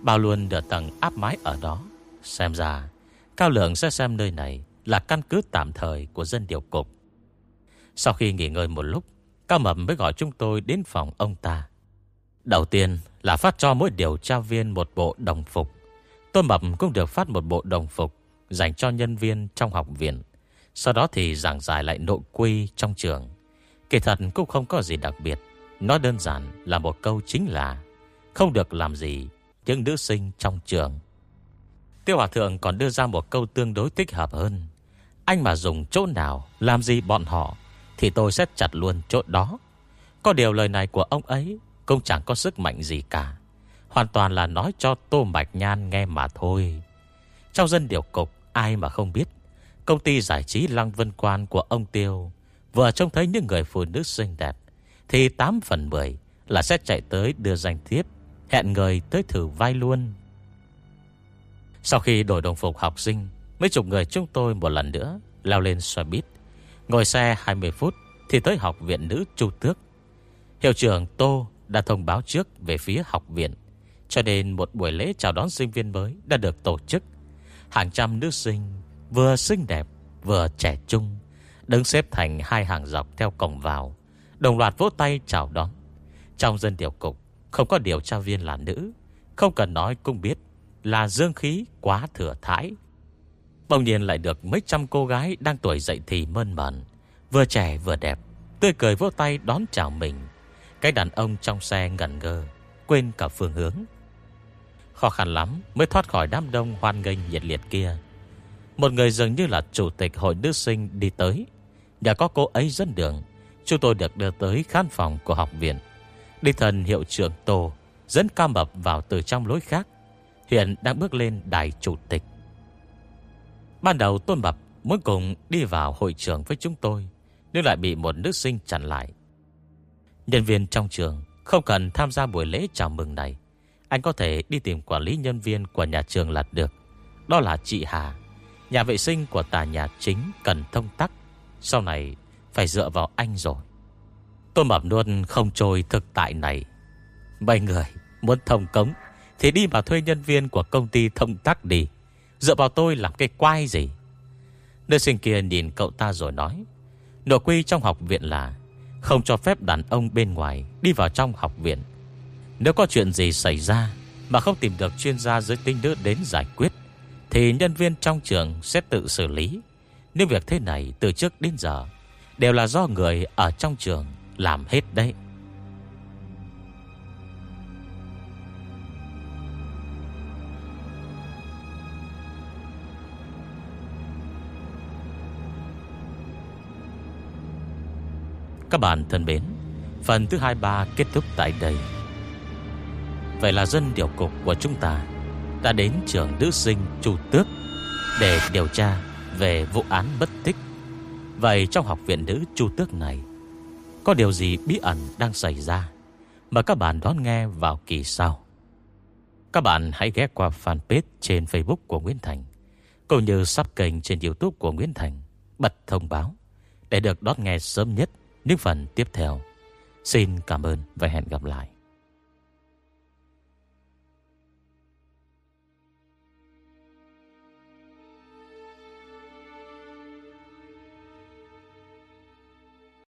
Bao luôn được tầng áp mái ở đó. Xem ra, Cao Lượng sẽ xem nơi này là căn cứ tạm thời của dân điều cục. Sau khi nghỉ ngơi một lúc, Cao Mập mới gọi chúng tôi đến phòng ông ta. Đầu tiên là phát cho mỗi điều tra viên một bộ đồng phục. Tôn Mập cũng được phát một bộ đồng phục dành cho nhân viên trong học viện. Sau đó thì giảng giải lại nội quy trong trường. Kỳ thật cũng không có gì đặc biệt. Nói đơn giản là một câu chính là, không được làm gì những nữ sinh trong trường. Tiêu Hòa Thượng còn đưa ra một câu tương đối thích hợp hơn. Anh mà dùng chỗ nào làm gì bọn họ thì tôi sẽ chặt luôn chỗ đó. Có điều lời này của ông ấy cũng chẳng có sức mạnh gì cả Hoàn toàn là nói cho Tô Mạch Nhan nghe mà thôi. Trong dân điều cục, Ai mà không biết, Công ty giải trí Lăng Vân Quan của ông Tiêu Vừa trông thấy những người phụ nữ xinh đẹp, Thì 8 phần 10 Là sẽ chạy tới đưa danh thiếp, Hẹn người tới thử vai luôn. Sau khi đổi đồng phục học sinh, Mấy chục người chúng tôi một lần nữa Leo lên xe buýt. Ngồi xe 20 phút Thì tới học viện nữ Chu Tước. Hiệu trưởng Tô đã thông báo trước về phía học viện. Cho nên một buổi lễ chào đón sinh viên mới đã được tổ chức. Hàng trăm nữ sinh vừa xinh đẹp vừa trẻ trung Đứng xếp thành hai hàng dọc theo cổng vào Đồng loạt vỗ tay chào đón. Trong dân điều cục Không có điều tra viên là nữ Không cần nói cũng biết Là dương khí quá thừa thải Bỗng nhiên lại được mấy trăm cô gái Đang tuổi dậy thì mơn mởn, Vừa trẻ vừa đẹp Tươi cười vỗ tay đón chào mình. Cái đàn ông trong xe ngẩn ngơ Quên cả phương hướng. Khó khăn lắm mới thoát khỏi đám đông hoan nghênh nhiệt liệt kia. Một người dường như là chủ tịch hội nữ sinh đi tới. Nhà có cô ấy dẫn đường. Chúng tôi được đưa tới khán phòng của học viện. Đi thần hiệu trưởng Tô Dẫn ca mập vào từ trong lối khác. Hiện đang bước lên đài chủ tịch. Ban đầu Tôn Mập muốn cùng đi vào hội trường với chúng tôi, Nhưng lại bị một nữ sinh chặn lại. Nhân viên trong trường Không cần tham gia buổi lễ chào mừng này. Anh có thể đi tìm quản lý nhân viên Của nhà trường là được. Đó là chị Hà. Nhà vệ sinh của tòa nhà chính cần thông tắc. Sau này phải dựa vào anh rồi. Tôi mập luôn không trôi thực tại này. Mấy người muốn thông cống Thì đi mà thuê nhân viên của công ty thông tắc đi. Dựa vào tôi làm cái quai gì? Nữ sinh kia nhìn cậu ta rồi nói, Nội quy trong học viện là Không cho phép đàn ông bên ngoài Đi vào trong học viện. Nếu có chuyện gì xảy ra Mà không tìm được chuyên gia giới tinh nữ đến giải quyết, Thì nhân viên trong trường sẽ tự xử lý. Nhưng việc thế này từ trước đến giờ Đều là do người ở trong trường Làm hết đấy. Các bạn thân mến, Phần thứ 23 kết thúc tại đây. Vậy là dân điều cục của chúng ta Đã đến trường nữ sinh Chu Tước Để điều tra về vụ án bất tích Vậy trong học viện nữ Chu Tước này, Có điều gì bí ẩn đang xảy ra mà các bạn đón nghe vào kỳ sau Các bạn hãy ghé qua fanpage trên Facebook của Nguyễn Thành, Cũng như sắp kênh trên Youtube của Nguyễn Thành, Bật thông báo Để được đón nghe sớm nhất những phần tiếp theo. Xin cảm ơn và hẹn gặp lại.